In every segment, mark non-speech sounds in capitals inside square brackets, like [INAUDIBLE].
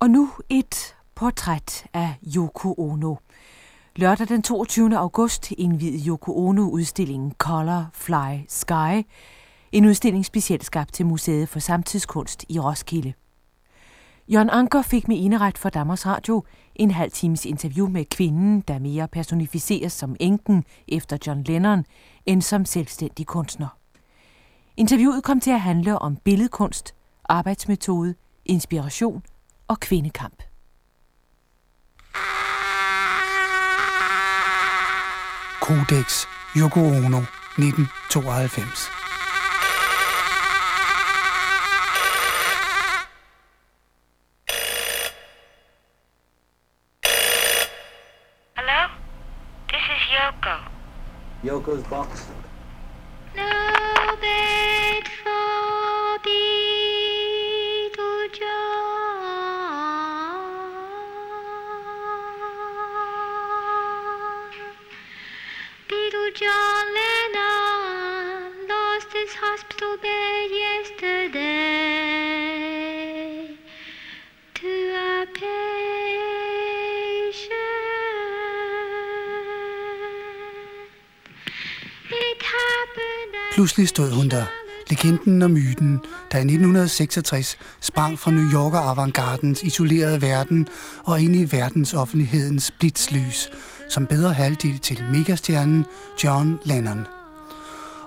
Og nu et portræt af Yoko Ono. Lørdag den 22. august indvidede Yoko Ono udstillingen Color, Fly, Sky, en udstilling specielt skabt til Museet for Samtidskunst i Roskilde. Jørgen Anker fik med eneret for Danmarks Radio en halv times interview med kvinden, der mere personificeres som enken efter John Lennon, end som selvstændig kunstner. Interviewet kom til at handle om billedkunst, arbejdsmetode, inspiration og kvindekamp. Codex Yoko Ono 1992 Hello? This is Yoko. Yoko's box. Pludselig stod hun der, legenden og myten, der i 1966 sprang fra New Yorker avantgardens isolerede verden og ind i verdensoffentlighedens blitzlys, som bedre halvdel til megastjernen John Lennon.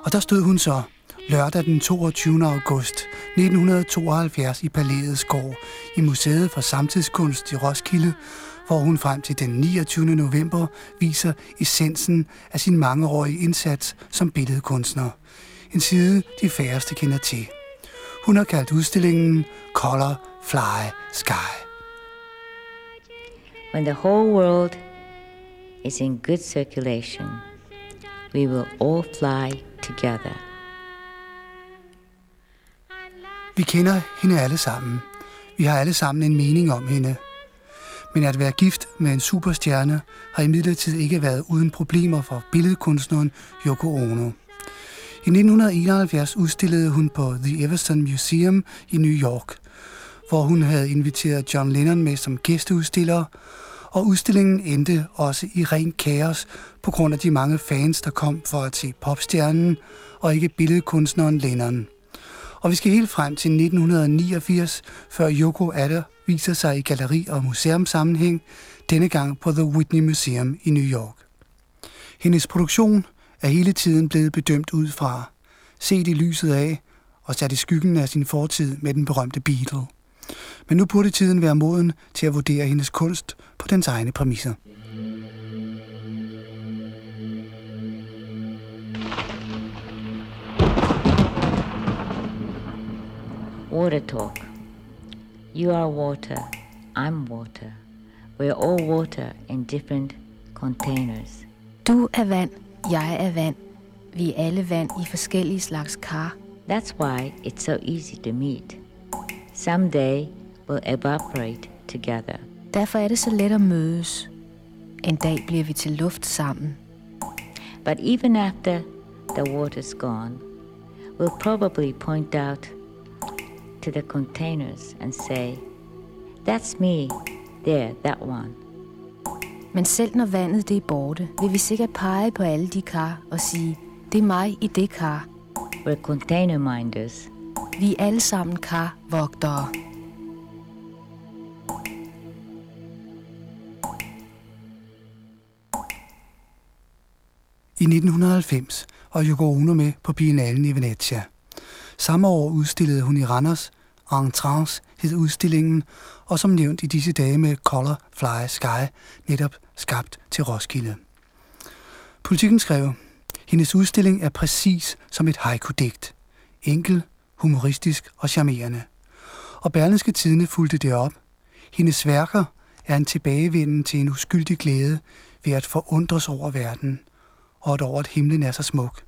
Og der stod hun så, lørdag den 22. august 1972 i Palæets gård i Museet for Samtidskunst i Roskilde, hvor hun frem til den 29. november viser essensen af sin mangeårige indsats som billedkunstner. En side, de færreste kender til. Hun har kaldt udstillingen Color, Fly, Sky. When the whole world is in good circulation, we will all fly together. Vi kender hende alle sammen. Vi har alle sammen en mening om hende. Men at være gift med en superstjerne har imidlertid ikke været uden problemer for billedkunstneren Yoko Ono. I 1971 udstillede hun på The Everson Museum i New York, hvor hun havde inviteret John Lennon med som gæsteudstiller, og udstillingen endte også i ren kaos på grund af de mange fans, der kom for at se popstjernen og ikke billedkunstneren Lennon. Og vi skal helt frem til 1989, før Yoko Adder viser sig i galleri- og museumsammenhæng, denne gang på The Whitney Museum i New York. Hendes produktion er hele tiden blevet bedømt ud fra, set i lyset af og sat i skyggen af sin fortid med den berømte Beatle. Men nu burde tiden være moden til at vurdere hendes kunst på dens egne præmisser. Water talk. You are water. I'm water. We're all water in different containers. Du er vand, jeg er vand. Vi er alle vand i forskellige slags kar. That's why it's so easy to meet. Someday we'll evaporate together. Derfor er det så let at mødes. En dag bliver vi til luft sammen. But even after the water's gone, we'll probably point out to the containers and say, That's me, there, that one. Men selv når vandet det er borte, vil vi sikkert pege på alle de kar og sige, det er mig i det kar. We're container minders. Vi er alle sammen karvogtere. I 1990 var Yoko Ono med på Biennalen i Venezia. Samme år udstillede hun i Randers. En trance hed udstillingen, og som nævnt i disse dage med Color Fly Sky, netop skabt til Roskilde. Politikken skrev, hendes udstilling er præcis som et haiku-digt. Enkel, humoristisk og charmerende. Og Berlingske Tidene fulgte det op. Hendes værker er en tilbagevenden til en uskyldig glæde ved at forundres over verden, og at over at himlen er så smuk.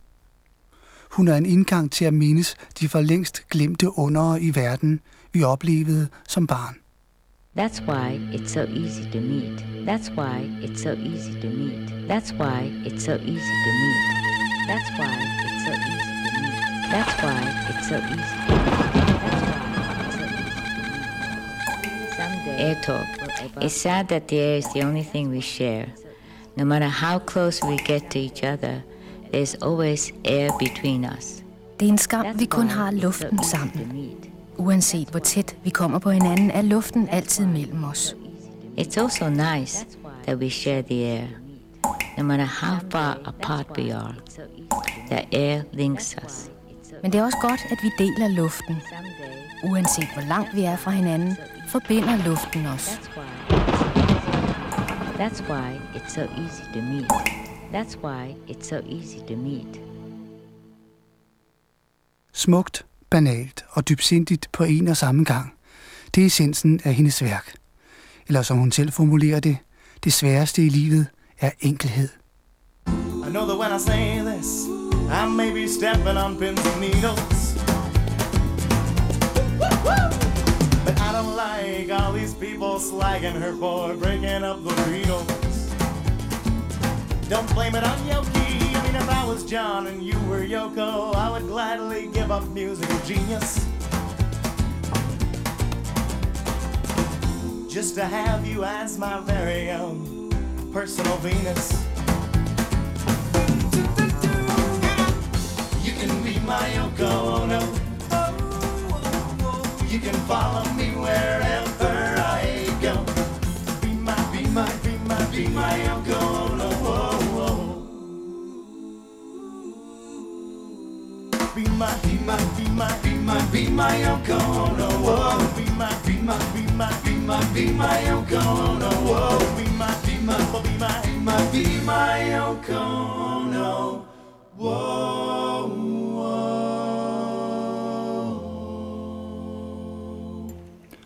Hun er en indgang til at mindes de for længst glemte undere i verden, vi oplevede som barn. That's why it's so easy to meet. That's why it's so easy to meet. That's why it's so easy to meet. That's why it's so easy to meet. That's why it's so easy to meet. Air talk. It's sad that the air is the only thing we share. No matter how close we get to each other, there's always air between us. Det er en skam, vi kun har luften sammen. Uanset hvor tæt vi kommer på hinanden, er luften altid mellem os. It's also nice that we share the air. No matter how far apart we are, the air links us. Men det er også godt, at vi deler luften. Uanset hvor langt vi er fra hinanden, forbinder luften os. That's why it's so easy to meet. That's why it's so easy to meet. Smukt, banalt og dybsindigt på en og samme gang. Det er essensen af hendes værk. Eller som hun selv formulerer det, det sværeste i livet er enkelhed. I know that when I say this, I may be stepping on pins and needles. But I don't like all these people slagging her for breaking up the Beatles. Don't blame it on Yoki. I mean, if I was John and you were Yoko, I would gladly give up musical genius. Just to have you as my very own personal Venus. You can be my Yoko Ono. You can follow me wherever I go. Be my, be my, be my, be my Yoko Ono. Be my, be my, be my, be my, be my Yoko Ono. Be my, be my, be my, be my, be my Yoko Ono. Be my, be my, be my, be my, be my Yoko Ono.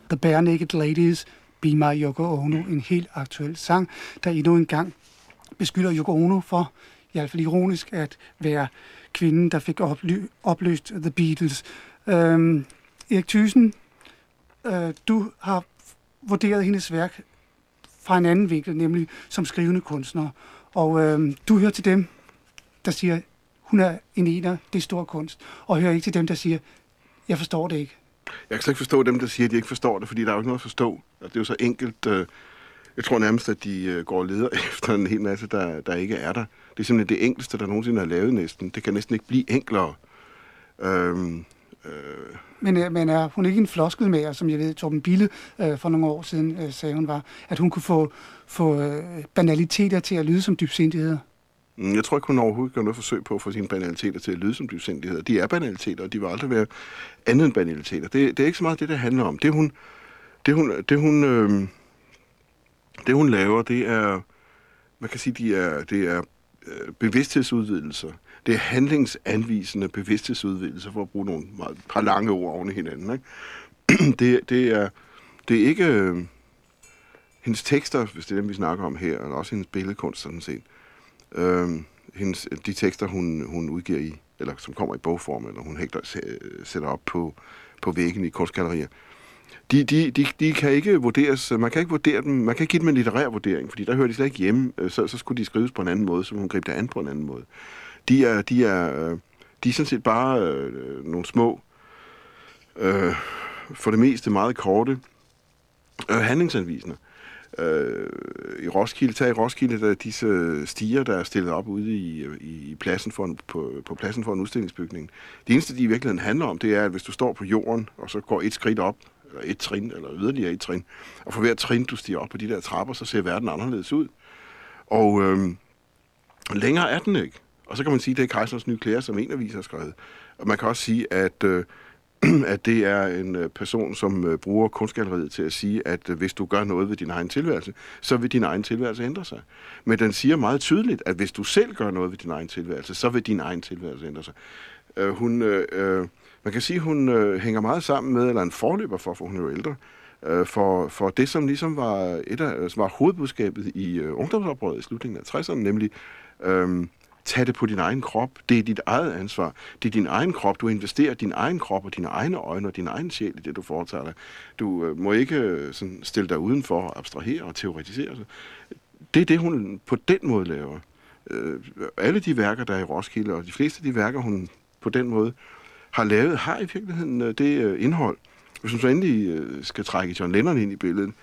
The Bare Naked Ladies, Be My Yoko Ono, en helt aktuel sang, der endnu en gang beskylder Yoko Ono for, i hvert fald ironisk, at være kvinden, der fik oply- opløst The Beatles. Øhm, Erik Thyssen, øh, du har vurderet hendes værk fra en anden vinkel, nemlig som skrivende kunstner. Og øh, du hører til dem, der siger, hun er en ener, det er stor kunst, og hører ikke til dem, der siger, jeg forstår det ikke. Jeg kan slet ikke forstå dem, der siger, at de ikke forstår det, fordi der er jo ikke noget at forstå. Og det er jo så enkelt. Øh, jeg tror nærmest, at de øh, går og leder [LAUGHS] efter en hel masse, der, der ikke er der. Det er simpelthen det enkleste, der nogensinde er lavet næsten. Det kan næsten ikke blive enklere. Øhm, øh, Men, øh, men er hun ikke en floskelmager, som jeg ved, Torben Bille øh, for nogle år siden øh, sagde hun var, at hun kunne få, få øh, banaliteter til at lyde som dybsindigheder? Mm, Jeg tror ikke, hun overhovedet gør noget forsøg på at få sine banaliteter til at lyde som dybsindigheder. De er banaliteter, og de vil aldrig være andet end banaliteter. Det, det er ikke så meget det, det handler om. Det hun, det hun, det hun, øh, det hun laver, det er, man kan sige, de er, det er øh, bevidsthedsudvidelser. Det er handlingsanvisende bevidsthedsudvidelser, for at bruge nogle meget, par lange ord oven i hinanden. Ikke? [CLEARS THROAT] det, det, er, det er ikke øh, hendes tekster, hvis det er dem, vi snakker om her, eller også hendes billedkunst sådan set. Øh, hendes, de tekster, hun, hun udgiver i, eller som kommer i bogform, eller hun hægter, sætter op på, på væggen i kunstgallerier, de, de, de, de kan ikke vurderes, man kan ikke vurdere dem, man kan ikke give dem en litterær vurdering, fordi der hører de slet ikke hjemme, øh, så, så skulle de skrives på en anden måde, så hun gribe det an på en anden måde. De er, de er, øh, de er sådan set bare øh, nogle små, øh, for det meste meget korte, øh, handlingsanvisende. Øh, I Roskilde, tag i Roskilde, der er disse stiger, der er stillet op ude i, i, i pladsen for en, på, på pladsen for en udstillingsbygning. Det eneste, de i virkeligheden handler om, det er, at hvis du står på jorden, og så går et skridt op, eller et trin, eller yderligere et trin, og for hver trin, du stiger op på de der trapper, så ser verden anderledes ud. Og øh, længere er den ikke. Og så kan man sige, at det er Kejserens nye klæder, som en avis har skrevet. Og man kan også sige, at, øh, [CLEARS THROAT] at det er en øh, person, som øh, bruger kunstgalleriet til at sige, at øh, hvis du gør noget ved din egen tilværelse, så vil din egen tilværelse ændre sig. Men den siger meget tydeligt, at hvis du selv gør noget ved din egen tilværelse, så vil din egen tilværelse ændre sig. Øh, hun, øh, øh, man kan sige, at hun øh, hænger meget sammen med, eller en forløber for, for hun er jo ældre, øh, for, for det, som ligesom var, et af, øh, som var hovedbudskabet i øh, ungdomsoprøret i slutningen af 60'erne, nemlig øh, tag det på din egen krop. Det er dit eget ansvar. Det er din egen krop. Du investerer din egen krop og dine egne øjne og din egen sjæl i det, du foretager dig. Du øh, må ikke øh, sådan, stille dig udenfor og abstrahere og teoretisere. Det er det, hun på den måde laver. Øh, alle de værker, der er i Roskilde, og de fleste af de værker, hun på den måde har lavet, har i virkeligheden øh, det øh, indhold, hvis man så endelig øh, skal trække John Lennon ind i billedet,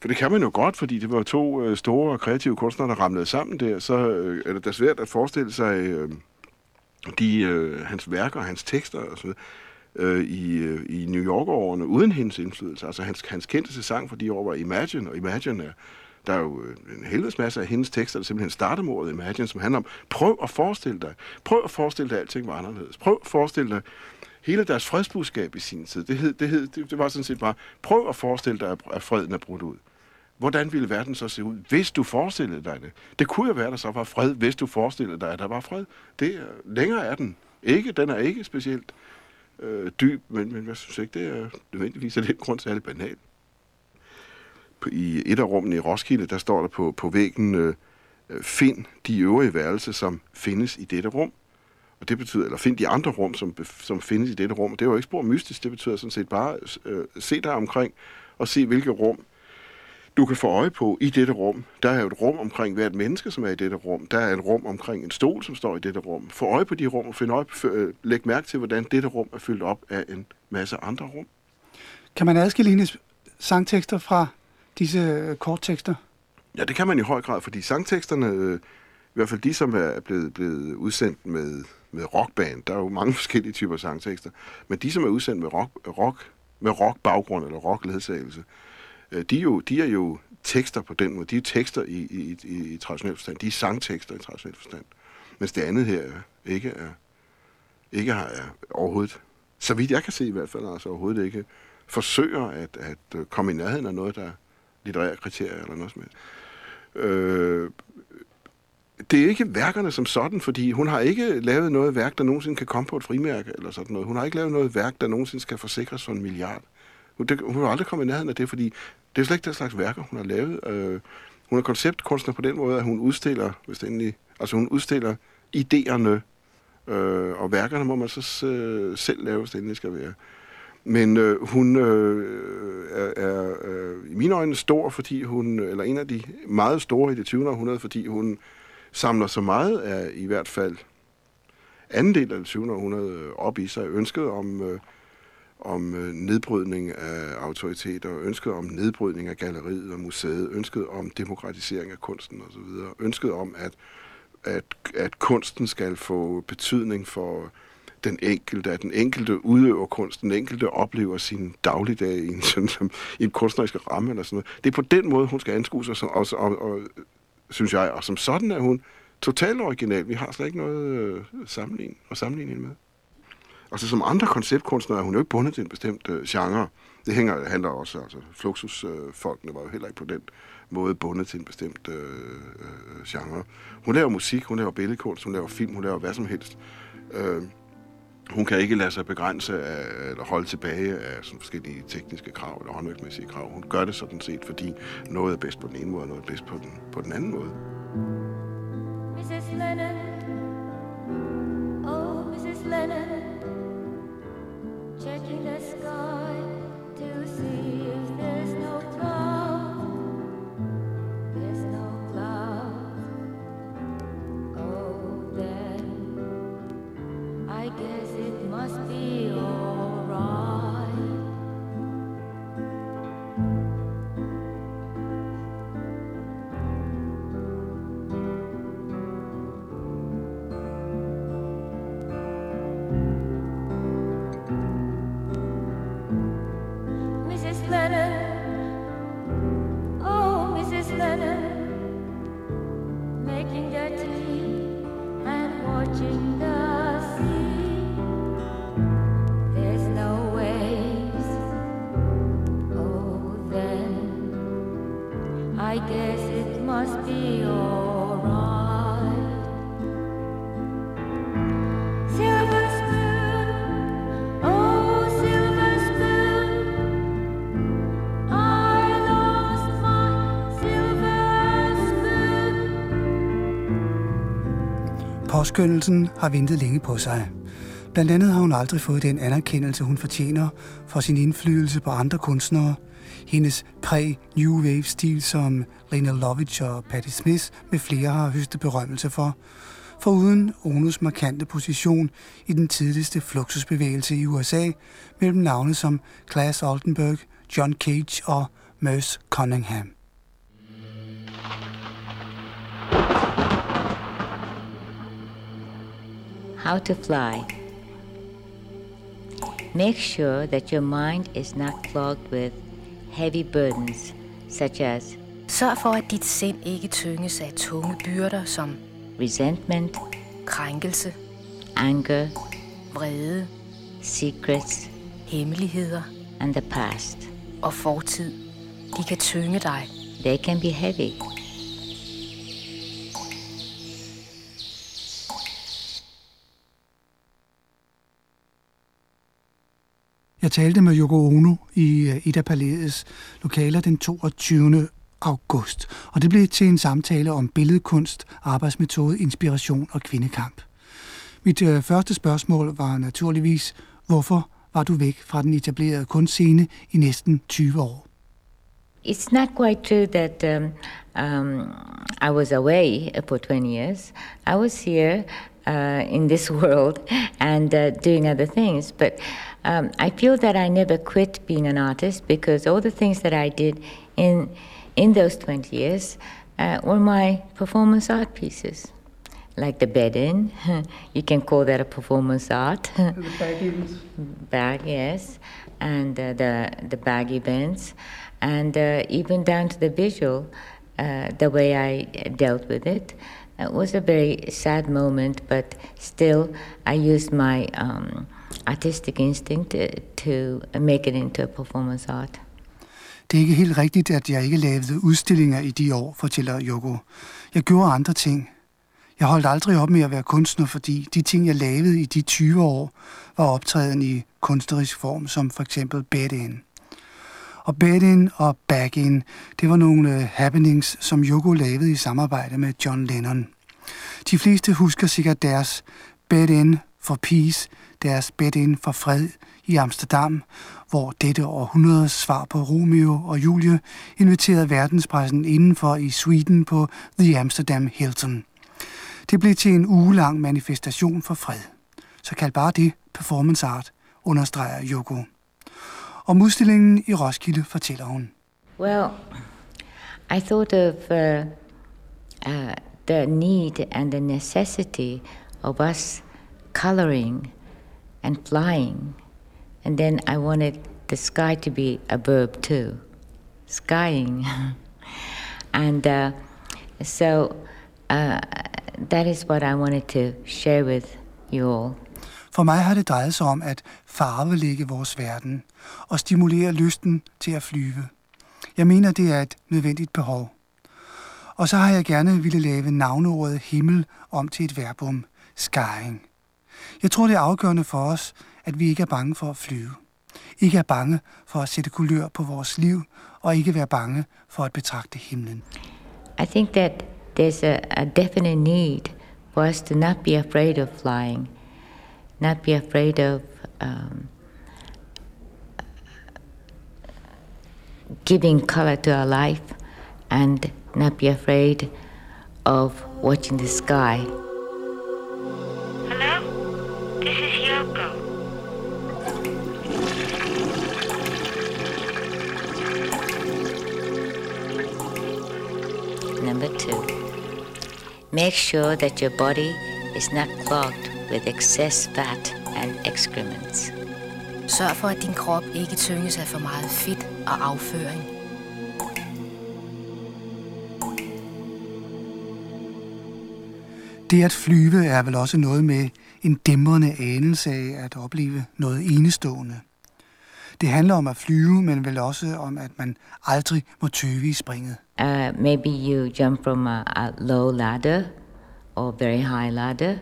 for det kan man jo godt, fordi det var to øh, store kreative kunstnere, der ramlede sammen der, så øh, er det da svært at forestille sig øh, de, øh, hans værker, hans tekster og så videre, øh, i, øh, i New York-årene uden hendes indflydelse. Altså hans, hans kendteste sang for de år var Imagine, og Imagine er, der er jo øh, en helvedes masse af hendes tekster, der simpelthen starter mordet Imagine, som handler om, prøv at forestille dig, prøv at forestille dig, at alting var anderledes. Prøv at forestille dig, hele deres fredsbudskab i sin tid, det, hed, det, hed, det, det var sådan set bare, prøv at forestille dig, at freden er brudt ud. Hvordan ville verden så se ud, hvis du forestillede dig det? Det kunne jo være, at der så var fred, hvis du forestillede dig, at der var fred. Det er, længere er den ikke. Den er ikke specielt øh, dyb, men, men jeg synes ikke, det er nødvendigvis af den grund særlig banal. I et af rummene i Roskilde, der står der på, på væggen, øh, øh, find de øvrige værelser, som findes i dette rum. Og det betyder, eller find de andre rum, som, som findes i dette rum. Det er jo ikke spor mystisk, det betyder sådan set bare, øh, se dig omkring og se, hvilke rum du kan få øje på i dette rum. Der er jo et rum omkring hvert menneske, som er i dette rum. Der er et rum omkring en stol, som står i dette rum. Få øje på de rum og find øje, øh, læg mærke til, hvordan dette rum er fyldt op af en masse andre rum. Kan man adskille hendes sangtekster fra disse øh, korttekster? Ja, det kan man i høj grad, fordi sangteksterne, øh, i hvert fald de, som er blevet, blevet udsendt med, med rockband, der er jo mange [LAUGHS] forskellige typer sangtekster, men de, som er udsendt med rock, rock med rock-baggrund eller rock-ledsagelse, øh, de, er jo, de er jo tekster på den måde. De er tekster i, i, i, i traditionel forstand. De er sangtekster i traditionel forstand. Mens det andet her ikke er, ikke har, er overhovedet, så vidt jeg kan se i hvert fald, altså overhovedet ikke forsøger at, at komme i nærheden af noget, der litterære kriterier eller noget som helst. Øh, det er ikke værkerne som sådan, fordi hun har ikke lavet noget værk, der nogensinde kan komme på et frimærke eller sådan noget. Hun har ikke lavet noget værk, der nogensinde skal forsikres for en milliard. Hun, det, hun har aldrig kommet i nærheden af det, fordi det er slet ikke den slags værker, hun har lavet. Øh, hun er konceptkunstner på den måde, at hun udstiller, hvis det endelig, altså hun udstiller idéerne, øh, og værkerne må man så øh, selv lave, hvis det endelig skal være. Men øh, hun øh, er, er øh, i mine øjne stor, fordi hun, eller en af de meget store i det 20. århundrede, fordi hun samler så meget af i hvert fald anden del af det 20. århundrede øh, op i sig, ønsket om, øh, om øh, nedbrydning af autoriteter, ønsket om nedbrydning af galleriet og museet, ønsket om demokratisering af kunsten osv., ønsket om, at, at, at kunsten skal få betydning for den enkelte, at den enkelte udøver kunst, den enkelte oplever sin dagligdag i en, sådan, i en kunstnerisk ramme eller sådan noget. Det er på den måde, hun skal anskue sig, og, og, og, og synes jeg, og som sådan er hun totalt original. Vi har slet ikke noget øh, sammenligning og sammenligne med. Altså som andre konceptkunstnere er hun jo ikke bundet til en bestemt øh, genre. Det hænger, handler også, altså Fluxus-folkene øh, var jo heller ikke på den måde bundet til en bestemt øh, øh, øh, genre. Hun laver musik, hun laver billedkunst, hun laver film, hun laver hvad som helst. Øh, hun kan ikke lade sig begrænse af, eller holde tilbage af sådan forskellige tekniske krav eller håndværksmæssige krav. Hun gør det sådan set, fordi noget er bedst på den ene måde, og noget er bedst på den, på den anden måde. Mrs. Lennon, Påskyndelsen har ventet længe på sig. Blandt andet har hun aldrig fået den anerkendelse, hun fortjener for sin indflydelse på andre kunstnere. Hendes præ-New Wave-stil, som Lena Lovitch og Patti Smith med flere har høstet berømmelse for. foruden Onos markante position i den tidligste fluxusbevægelse i USA mellem navne som Claes Oldenburg, John Cage og Merce Cunningham. How to fly. Make sure that your mind is not clogged with heavy burdens such as Sørg for, at dit sind ikke tynges af tunge byrder som resentment, krænkelse, anger, vrede, secrets, hemmeligheder and the past. og fortid. De kan tynge dig. They can be heavy. Jeg talte med Yoko Ono i øh, Ida Palæets lokaler den 22. august, og det blev til en samtale om billedkunst, arbejdsmetode, inspiration og kvindekamp. Mit øh, første spørgsmål var naturligvis, hvorfor var du væk fra den etablerede kunstscene i næsten 20 år? It's not quite true that um, um, I was away for 20 years. I was here uh, in this [LAUGHS] world and uh, doing other things. But um, I feel that I never quit being an artist because all the things that I did in in those 20 years uh, were my performance art pieces. Like the bed in, [LAUGHS] you can call that a performance art. [LAUGHS] the bag, yes, and uh, the the bag events, and uh, even down to the visual, uh, the way I dealt with it. It was a very sad moment, but still, I used my um, artistic instinct to, make it into a performance art. Det er ikke helt rigtigt, at jeg ikke lavede udstillinger i de år, fortæller Yoko. Jeg gjorde andre ting. Jeg holdt aldrig op med at være kunstner, fordi de ting, jeg lavede i de 20 år, var optræden i kunstnerisk form, som for eksempel bed-in. Og bed-in og back-in, det var nogle øh, happenings, som Yoko lavede i samarbejde med John Lennon. De fleste husker sikkert deres bed-in for peace, deres bed-in for fred i Amsterdam, hvor dette århundredes svar på Romeo og Julie inviterede verdenspressen indenfor i Sweden på The Amsterdam Hilton. Det blev til en ugelang manifestation for fred. Så kald bare det performance art, understreger Yoko. Om udstillingen i Roskilde fortæller hun. Well, I thought of uh, uh, the need and the necessity of us coloring and flying. And then I wanted the sky to be a verb too, skying. [LAUGHS] and uh, so uh, that is what I wanted to share with you all. For mig har det drejet sig om at farvelægge vores verden og stimulere lysten til at flyve. Jeg mener, det er et nødvendigt behov. Og så har jeg gerne ville lave navneordet himmel om til et verbum, skying. Jeg tror, det er afgørende for os, at vi ikke er bange for at flyve. Ikke er bange for at sætte kulør på vores liv, og ikke være bange for at betragte himlen. I think that there's a, a definite need for us to not be afraid of flying, not be afraid of um, giving color to our life, and not be afraid of watching the sky. Hello? Number two, make sure that your body is not clogged with excess fat and excrements. Sørg for, at din krop ikke tynges af for meget fedt og afføring. Det at flyve er vel også noget med en dæmrende anelse af at opleve noget enestående. Det handler om at flyve, men vel også om, at man aldrig må tøve i springet. Uh, maybe you jump from a, a low ladder or very high ladder.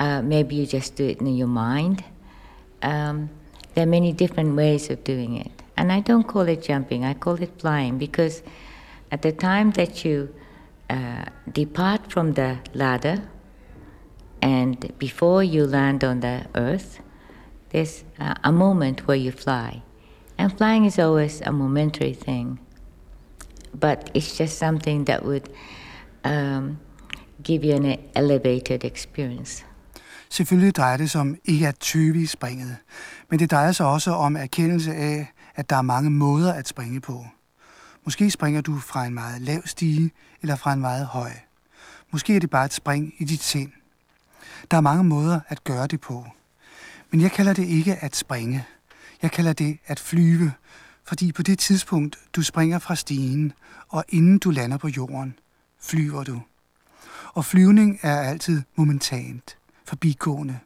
Uh, maybe you just do it in your mind. Um, there are many different ways of doing it. And I don't call it jumping, I call it flying because at the time that you uh, depart from the ladder and before you land on the earth, there's a moment where you fly. And flying is always a momentary thing, but it's just something that would um, give you an elevated experience. Selvfølgelig drejer det sig om ikke at tøve i springet, men det drejer sig også om erkendelse af, at der er mange måder at springe på. Måske springer du fra en meget lav stige eller fra en meget høj. Måske er det bare et spring i dit sind. Der er mange måder at gøre det på. Men jeg kalder det ikke at springe. Jeg kalder det at flyve, fordi på det tidspunkt, du springer fra stigen, og inden du lander på jorden, flyver du. Og flyvning er altid momentant, forbigående,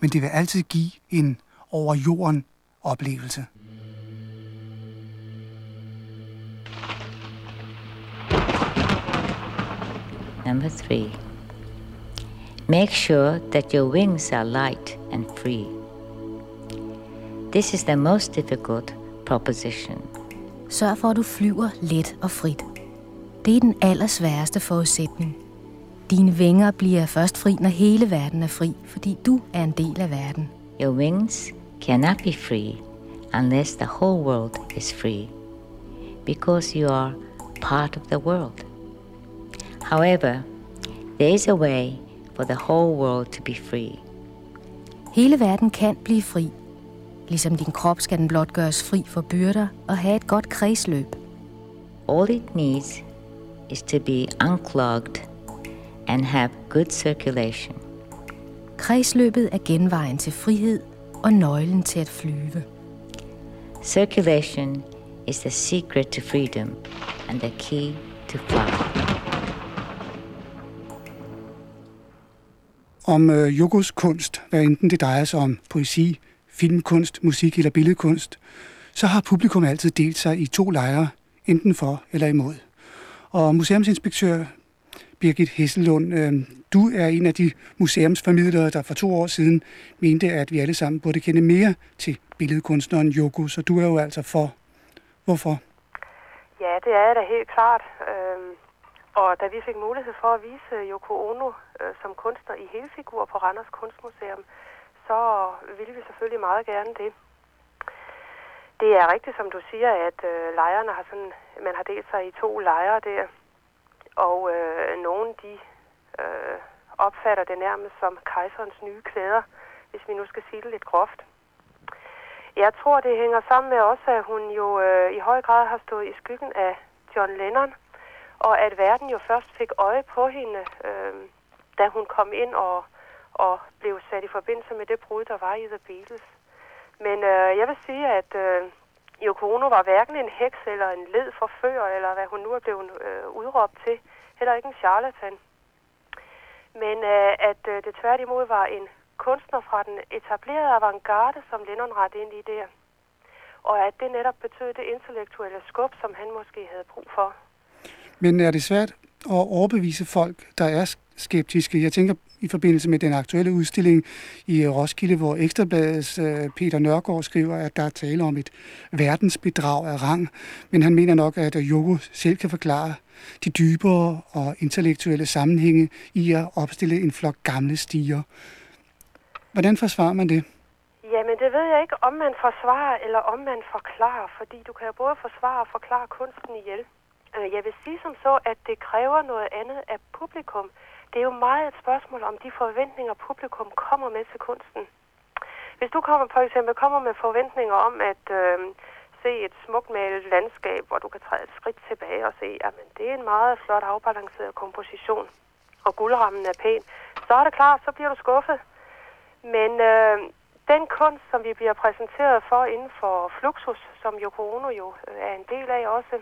men det vil altid give en over jorden oplevelse. Number three, make sure that your wings are light and free. This is the most difficult proposition. Sørg for, at du flyver let og frit. Det er den allersværeste forudsætning. Dine vinger bliver først fri, når hele verden er fri, fordi du er en del af verden. Your wings cannot be free unless the whole world is free, because you are part of the world. However, there is a way for the whole world to be free. Hele verden kan blive fri. Ligesom din krop skal den blot gøres fri for byrder og have et godt kredsløb. All it needs is to be unclogged and have good circulation. Kredsløbet er genvejen til frihed og nøglen til at flyve. Circulation is the secret to freedom and the key to fly. Om øh, Yokos kunst, hvad enten det drejer sig om poesi, filmkunst, musik eller billedkunst, så har publikum altid delt sig i to lejre, enten for eller imod. Og museumsinspektør Birgit Hesselund, øh, du er en af de museumsformidlere, der for to år siden mente, at vi alle sammen burde kende mere til billedkunstneren Joko, så du er jo altså for. Hvorfor? Ja, det er jeg da helt klart. Øh, og da vi fik mulighed for at vise øh, Yoko Ono øh, som kunstner i helfigur på Randers Kunstmuseum, så ville vi selvfølgelig meget gerne det. Det er rigtigt, som du siger, at øh, lejrene har sådan, man har delt sig i to lejre der, og øh, nogle de øh, opfatter det nærmest som kejserens nye klæder, hvis vi nu skal sige det lidt groft. Jeg tror, det hænger sammen med også, at hun jo øh, i høj grad har stået i skyggen af John Lennon, og at verden jo først fik øje på hende, øh, da hun kom ind og, og blev sat i forbindelse med det brud, der var i The Beatles. Men øh, jeg vil sige, at øh, Yoko Ono var hverken en heks eller en led forfører, eller hvad hun nu er blevet øh, udråbt til. Heller ikke en charlatan. Men øh, at øh, det tværtimod var en kunstner fra den etablerede avantgarde, som Lennon ret ind i der. Og at det netop betød det intellektuelle skub, som han måske havde brug for. Men er det svært at overbevise folk, der er skeptiske? Jeg tænker i forbindelse med den aktuelle udstilling i Roskilde, hvor Ekstrabladets øh, Peter Nørgaard skriver, at der er tale om et verdensbedrag af rang, men han mener nok, at Joko selv kan forklare de dybere og intellektuelle sammenhænge i at opstille en flok gamle stiger. Hvordan forsvarer man det? Jamen, det ved jeg ikke, om man forsvarer eller om man forklarer, fordi du kan jo både forsvare og forklare kunsten ihjel. Øh, Øh, jeg vil sige som så, at det kræver noget andet af publikum. Det er jo meget et spørgsmål om de forventninger, publikum kommer med til kunsten. Hvis du kommer for eksempel kommer med forventninger om at øh, se et smukt malet landskab, hvor du kan træde et skridt tilbage og se, at det er en meget flot afbalanceret komposition, og guldrammen er pæn, så er det klart, så bliver du skuffet. Men øh, den kunst, som vi bliver præsenteret for inden for Fluxus, som Yoko Ono jo øh, er en del af også,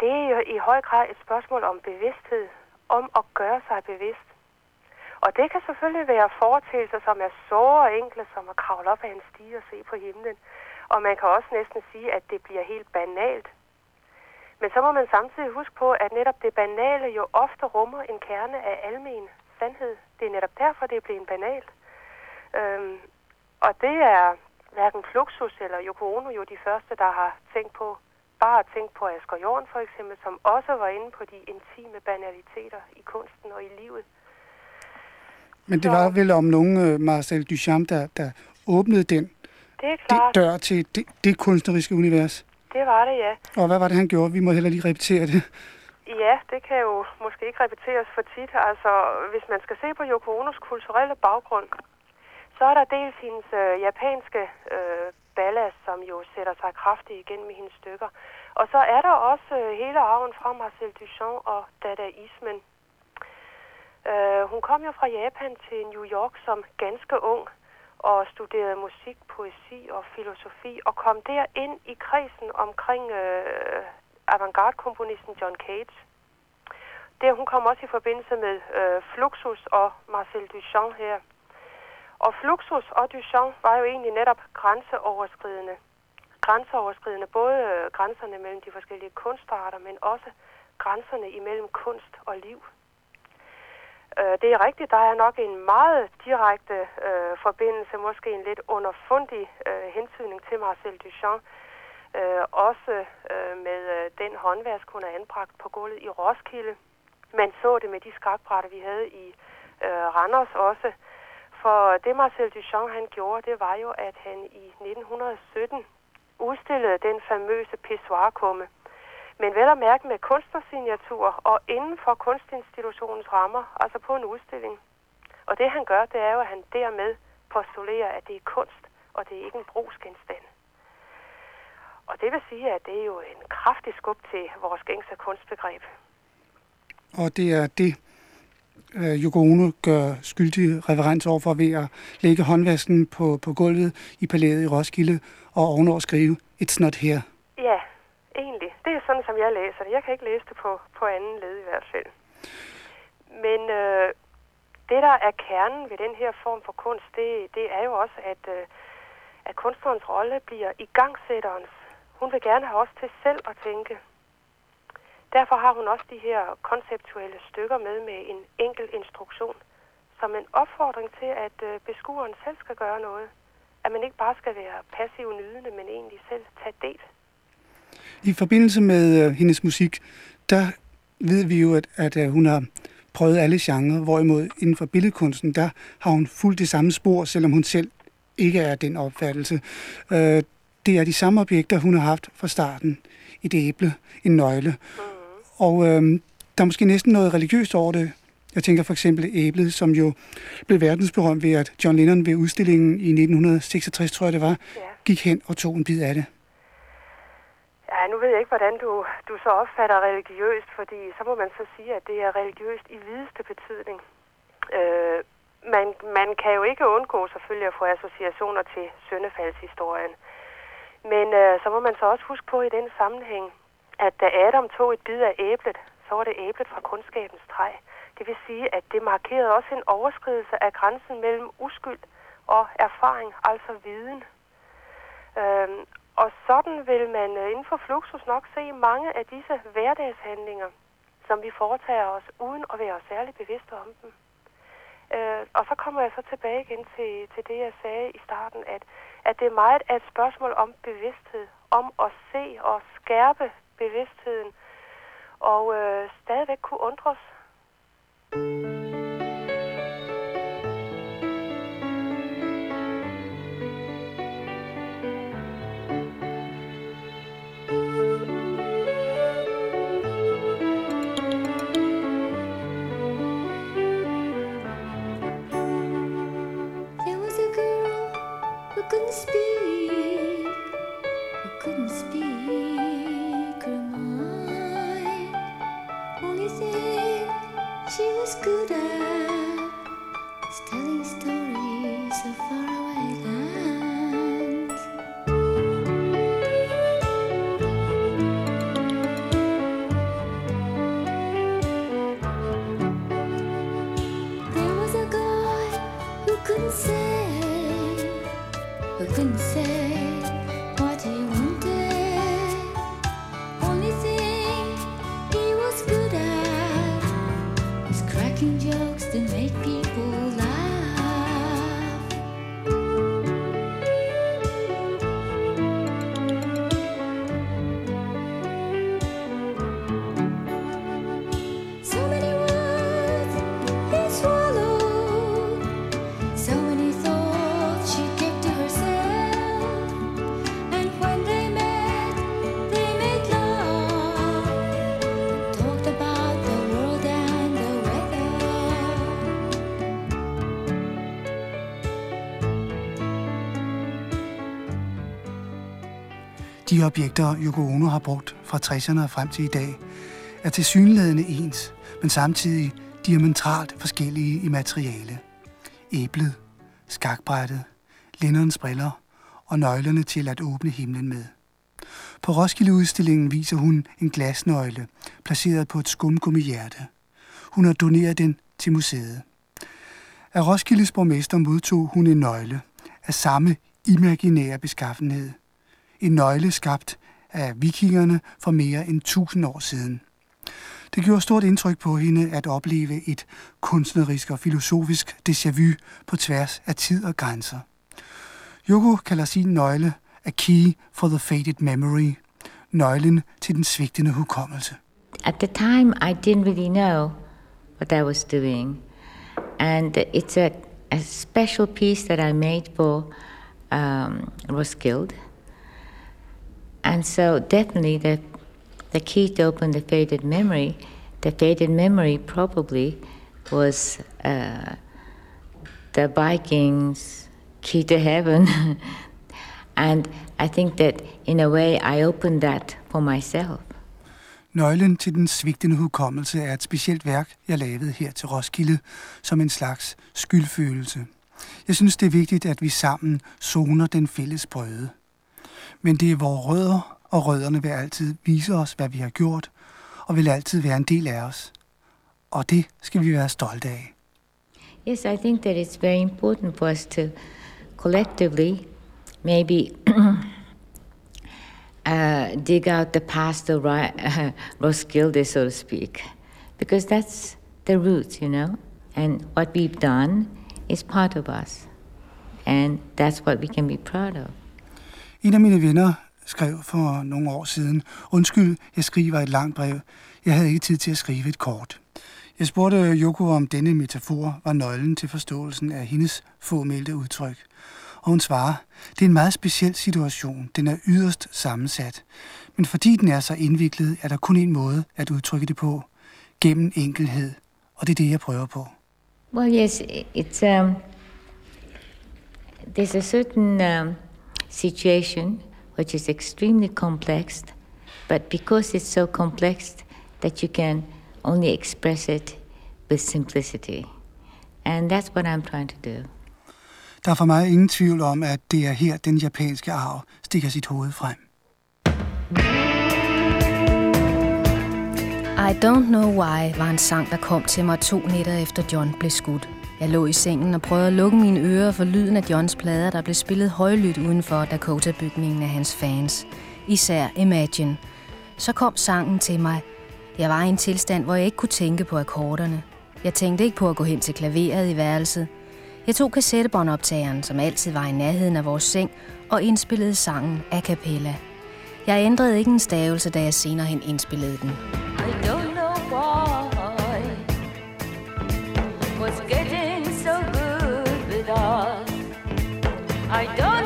det er jo i høj grad et spørgsmål om bevidsthed, om at gøre sig bevidst. Og det kan selvfølgelig være foretagelser, som er så enkle, som at kravle op ad en stige og se på himlen. Og man kan også næsten sige, at det bliver helt banalt. Men så må man samtidig huske på, at netop det banale jo ofte rummer en kerne af almen sandhed. Det er netop derfor, det er blevet banalt. Øhm, og det er hverken Fluxus eller Yoko Ono jo de første, der har tænkt på bare tænkt på Asger Jorn for eksempel, som også var inde på de intime banaliteter i kunsten og i livet. Men det var vel om nogen uh, Marcel Duchamp, der, der åbnede den Det er klart, dør til det, det kunstneriske univers. det var det, ja. Og hvad var det, han gjorde? Vi må heller lige repetere det. Ja, det kan jo måske ikke repeteres for tit. Altså, hvis man skal se på Yoko Onos kulturelle baggrund, så er der dels hendes øh, japanske øh, ballast, som jo sætter sig kraftigt igennem i hendes stykker. Og så er der også øh, hele arven fra Marcel Duchamp og dadaismen. Øh, hun kom jo fra Japan til New York som ganske ung og studerede musik, poesi og filosofi, og kom der ind i kredsen omkring øh, avantgarde-komponisten John Cage. Der hun kom også i forbindelse med øh, Fluxus og Marcel Duchamp her. Og Fluxus og Duchamp var jo egentlig netop grænseoverskridende. Grænseoverskridende, både øh, grænserne mellem de forskellige kunstarter, men også grænserne imellem kunst og liv. Øh, det er rigtigt, der er nok en meget direkte øh, forbindelse, måske en lidt underfundig øh, hensynning til Marcel Duchamp, øh, også øh, med øh, den håndvask, hun har anbragt på gulvet i Roskilde. Man så det med de skakbrætter, vi havde i øh, Randers også. For det Marcel Duchamp han gjorde, det var jo, at han i 1917 udstillede den famøse pissoirkumme. Men vel at mærke med kunstnersignatur og inden for kunstinstitutionens rammer, altså på en udstilling. Og det han gør, det er jo, at han dermed postulerer, at det er kunst, og det er ikke en brugsgenstand. Og det vil sige, at det er jo en kraftig skub til vores gængse kunstbegreb. Og det er det, øh, Yoko Ono gør skyldig reverens overfor ved at lægge håndvasken på, på gulvet i palæet i Roskilde og ovenover skrive, It's not here. Ja, egentlig. Det er sådan, som jeg læser det. Jeg kan ikke læse det på, på anden led i hvert fald. Men øh, det, der er kernen ved den her form for kunst, det, det er jo også, at, øh, at kunstnerens rolle bliver igangsætterens. Hun vil gerne have os til selv at tænke. Derfor har hun også de her konceptuelle stykker med med en enkel instruktion, som en opfordring til, at øh, beskueren selv skal gøre noget. At man ikke bare skal være passiv nydende, men egentlig selv tage del. I forbindelse med øh, hendes musik, der ved vi jo, at, at øh, hun har prøvet alle genrer, hvorimod inden for billedkunsten, der har hun fuldt det samme spor, selvom hun selv ikke er den opfattelse. Det er de samme objekter, hun har haft fra starten. Et æble, en nøgle. Mm. Og øh, der er måske næsten noget religiøst over det. Jeg tænker for eksempel æblet, som jo blev verdensberømt ved, at John Lennon ved udstillingen i 1966, tror jeg det var, Ja. gik hen og tog en bid af det. Ja, nu ved jeg ikke, hvordan du, du så opfatter religiøst, fordi så må man så sige, at det er religiøst i videste betydning. Øh, man, man kan jo ikke undgå selvfølgelig at få associationer til søndefaldshistorien. Men øh, så må man så også huske på i den sammenhæng, at da Adam tog et bid af æblet, så var det æblet fra kundskabens træ. Det vil sige, at det markerede også en overskridelse af grænsen mellem uskyld og erfaring, altså viden. Øhm, og sådan vil man øh, inden for Fluxus nok se mange af disse hverdagshandlinger, som vi foretager os, uden at være særlig bevidste om dem. Øh, og så kommer jeg så tilbage igen til, til det, jeg sagde i starten, at, at det er meget et spørgsmål om bevidsthed, om at se og skærpe bevidstheden, og øh, stadigvæk kunne undres. De objekter, Yoko Ono har brugt fra 60'erne og frem til i dag, er tilsyneladende ens, men samtidig diametralt forskellige i materiale. Æblet, skakbrættet, Lennons briller og nøglerne til at åbne himlen med. På Roskilde-udstillingen viser hun en glasnøgle, placeret på et skumgummihjerte. Hun har doneret den til museet. Af Roskildes borgmester modtog hun en nøgle af samme imaginære beskaffenhed. En nøgle skabt af vikingerne for mere end 1000 år siden. Det gjorde stort indtryk på hende at opleve et kunstnerisk og filosofisk déjà vu på tværs af tid og grænser. Yoko kalder sin nøgle a key for the faded memory, nøglen til den svigtende hukommelse. At the time, I didn't really know what I was doing. And it's a, a special piece that I made for um, Roskilde. And so, definitely, the, the key to open the faded memory, the faded memory probably was uh, the Vikings' key to heaven. [LAUGHS] and I think that in a way I opened that for myself. Nøglen til den svigtende hukommelse er et specielt værk, jeg lavede her til Roskilde, som en slags skyldfølelse. Jeg synes, det er vigtigt, at vi sammen zoner den fælles brøde. Men det er vores rødder, og rødderne vil altid vise os, hvad vi har gjort, og vil altid være en del af os. Og det skal vi være stolte af. Yes, I think that it's very important for us to collectively maybe [CLEARS THROAT] uh, dig out the past of Ri- uh, Roskilde, so to speak, because that's the roots, you know, and what we've done is part of us, and that's what we can be proud of. En af mine venner skrev for nogle år siden, undskyld, jeg skriver et langt brev. Jeg havde ikke tid til at skrive et kort. Jeg spurgte Yoko, om denne metafor var nøglen til forståelsen af hendes fåmælte udtryk. Og hun svarer, det er en meget speciel situation. Den er yderst sammensat. Men fordi den er så indviklet, er der kun en måde at udtrykke det på. Gennem enkelhed. Og det er det, jeg prøver på. Well, yes, it's um, there's a certain um, situation which is extremely complex, but because it's so complex that you can only express it with simplicity, and that's what I'm trying to do. Der er for mig ingen tvivl om, at det er her, den japanske arv stikker sit hoved frem. I Don't Know Why var en sang, der kom til mig to nætter efter John blev skudt. Jeg lå i sengen og prøvede at lukke mine ører for lyden af Johns plader, der blev spillet højlydt udenfor Dakota-bygningen af hans fans. Især Imagine. Så kom sangen til mig. Jeg var i en tilstand, hvor jeg ikke kunne tænke på akkorderne. Jeg tænkte ikke på at gå hen til klaveret i værelset. Jeg tog kassettebåndoptageren, som altid var i nærheden af vores seng, og indspillede sangen a cappella. Jeg ændrede ikke en stavelse, da jeg senere hen indspillede den. I don't know why what's getting I don't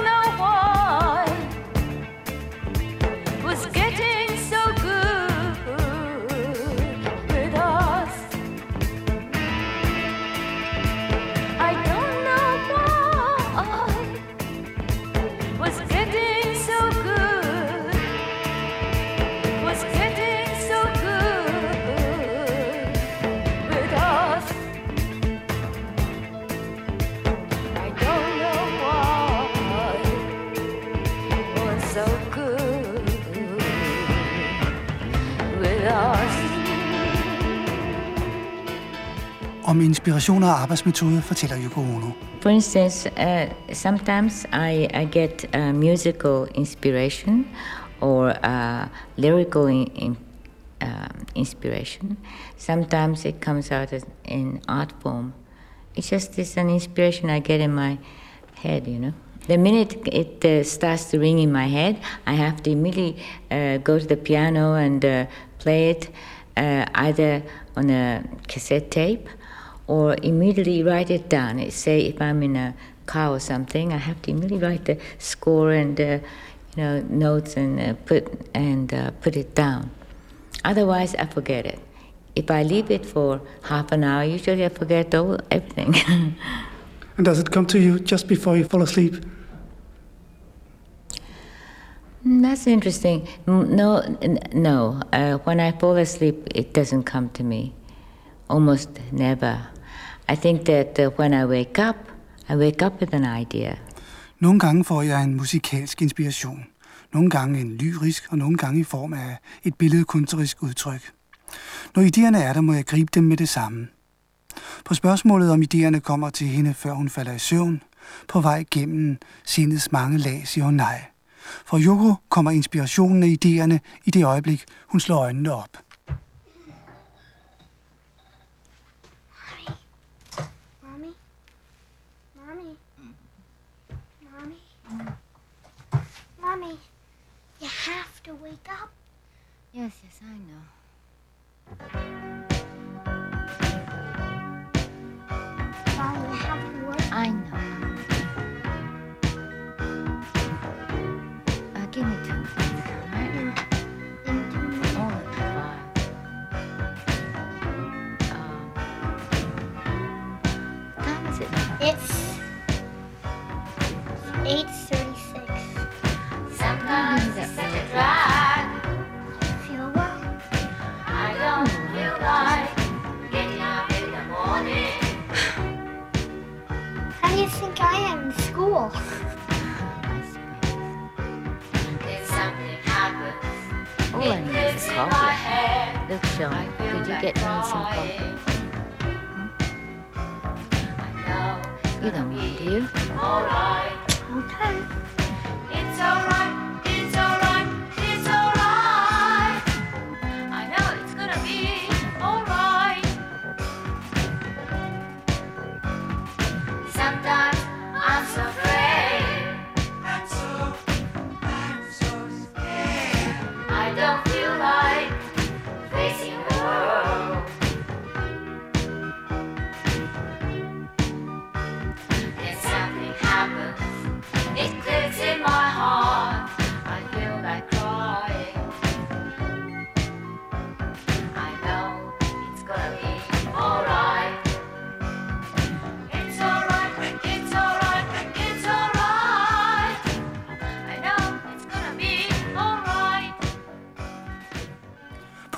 inspiration og arbejdsmetode fortæller Yoko Ono. For instance, uh, sometimes I, I get uh, musical inspiration or uh, lyrical in, in, um inspiration. Sometimes it comes out as in art form. It's just this an inspiration I get in my head, you know. The minute it uh, starts to ring in my head, I have to immediately uh, go to the piano and uh, play it uh, either on a cassette tape or immediately write it down. It- Say if I'm in a car or something, I have to immediately write the score and uh, you know notes and uh, put and uh, put it down. Otherwise, I forget it. If I leave it for half an hour, usually I forget all everything. [LAUGHS] And does it come to you just before you fall asleep? Mm, That's interesting. Mm, No, no. Uh, when I fall asleep, it doesn't come to me. Almost never. I think that uh, when I wake up, I wake up with an idea. Nogle gange får jeg en musikalsk inspiration. Nogle gange en lyrisk, og nogle gange i form af et billedkunstnerisk udtryk. Når idéerne er der, må jeg gribe dem med det samme. På spørgsmålet om idéerne kommer til hende, før hun falder i søvn, på vej gennem sindets mange lag, siger hun nej. For Yoko kommer inspirationen af idéerne i det øjeblik, hun slår øjnene op. wake up. Yes, yes, I know.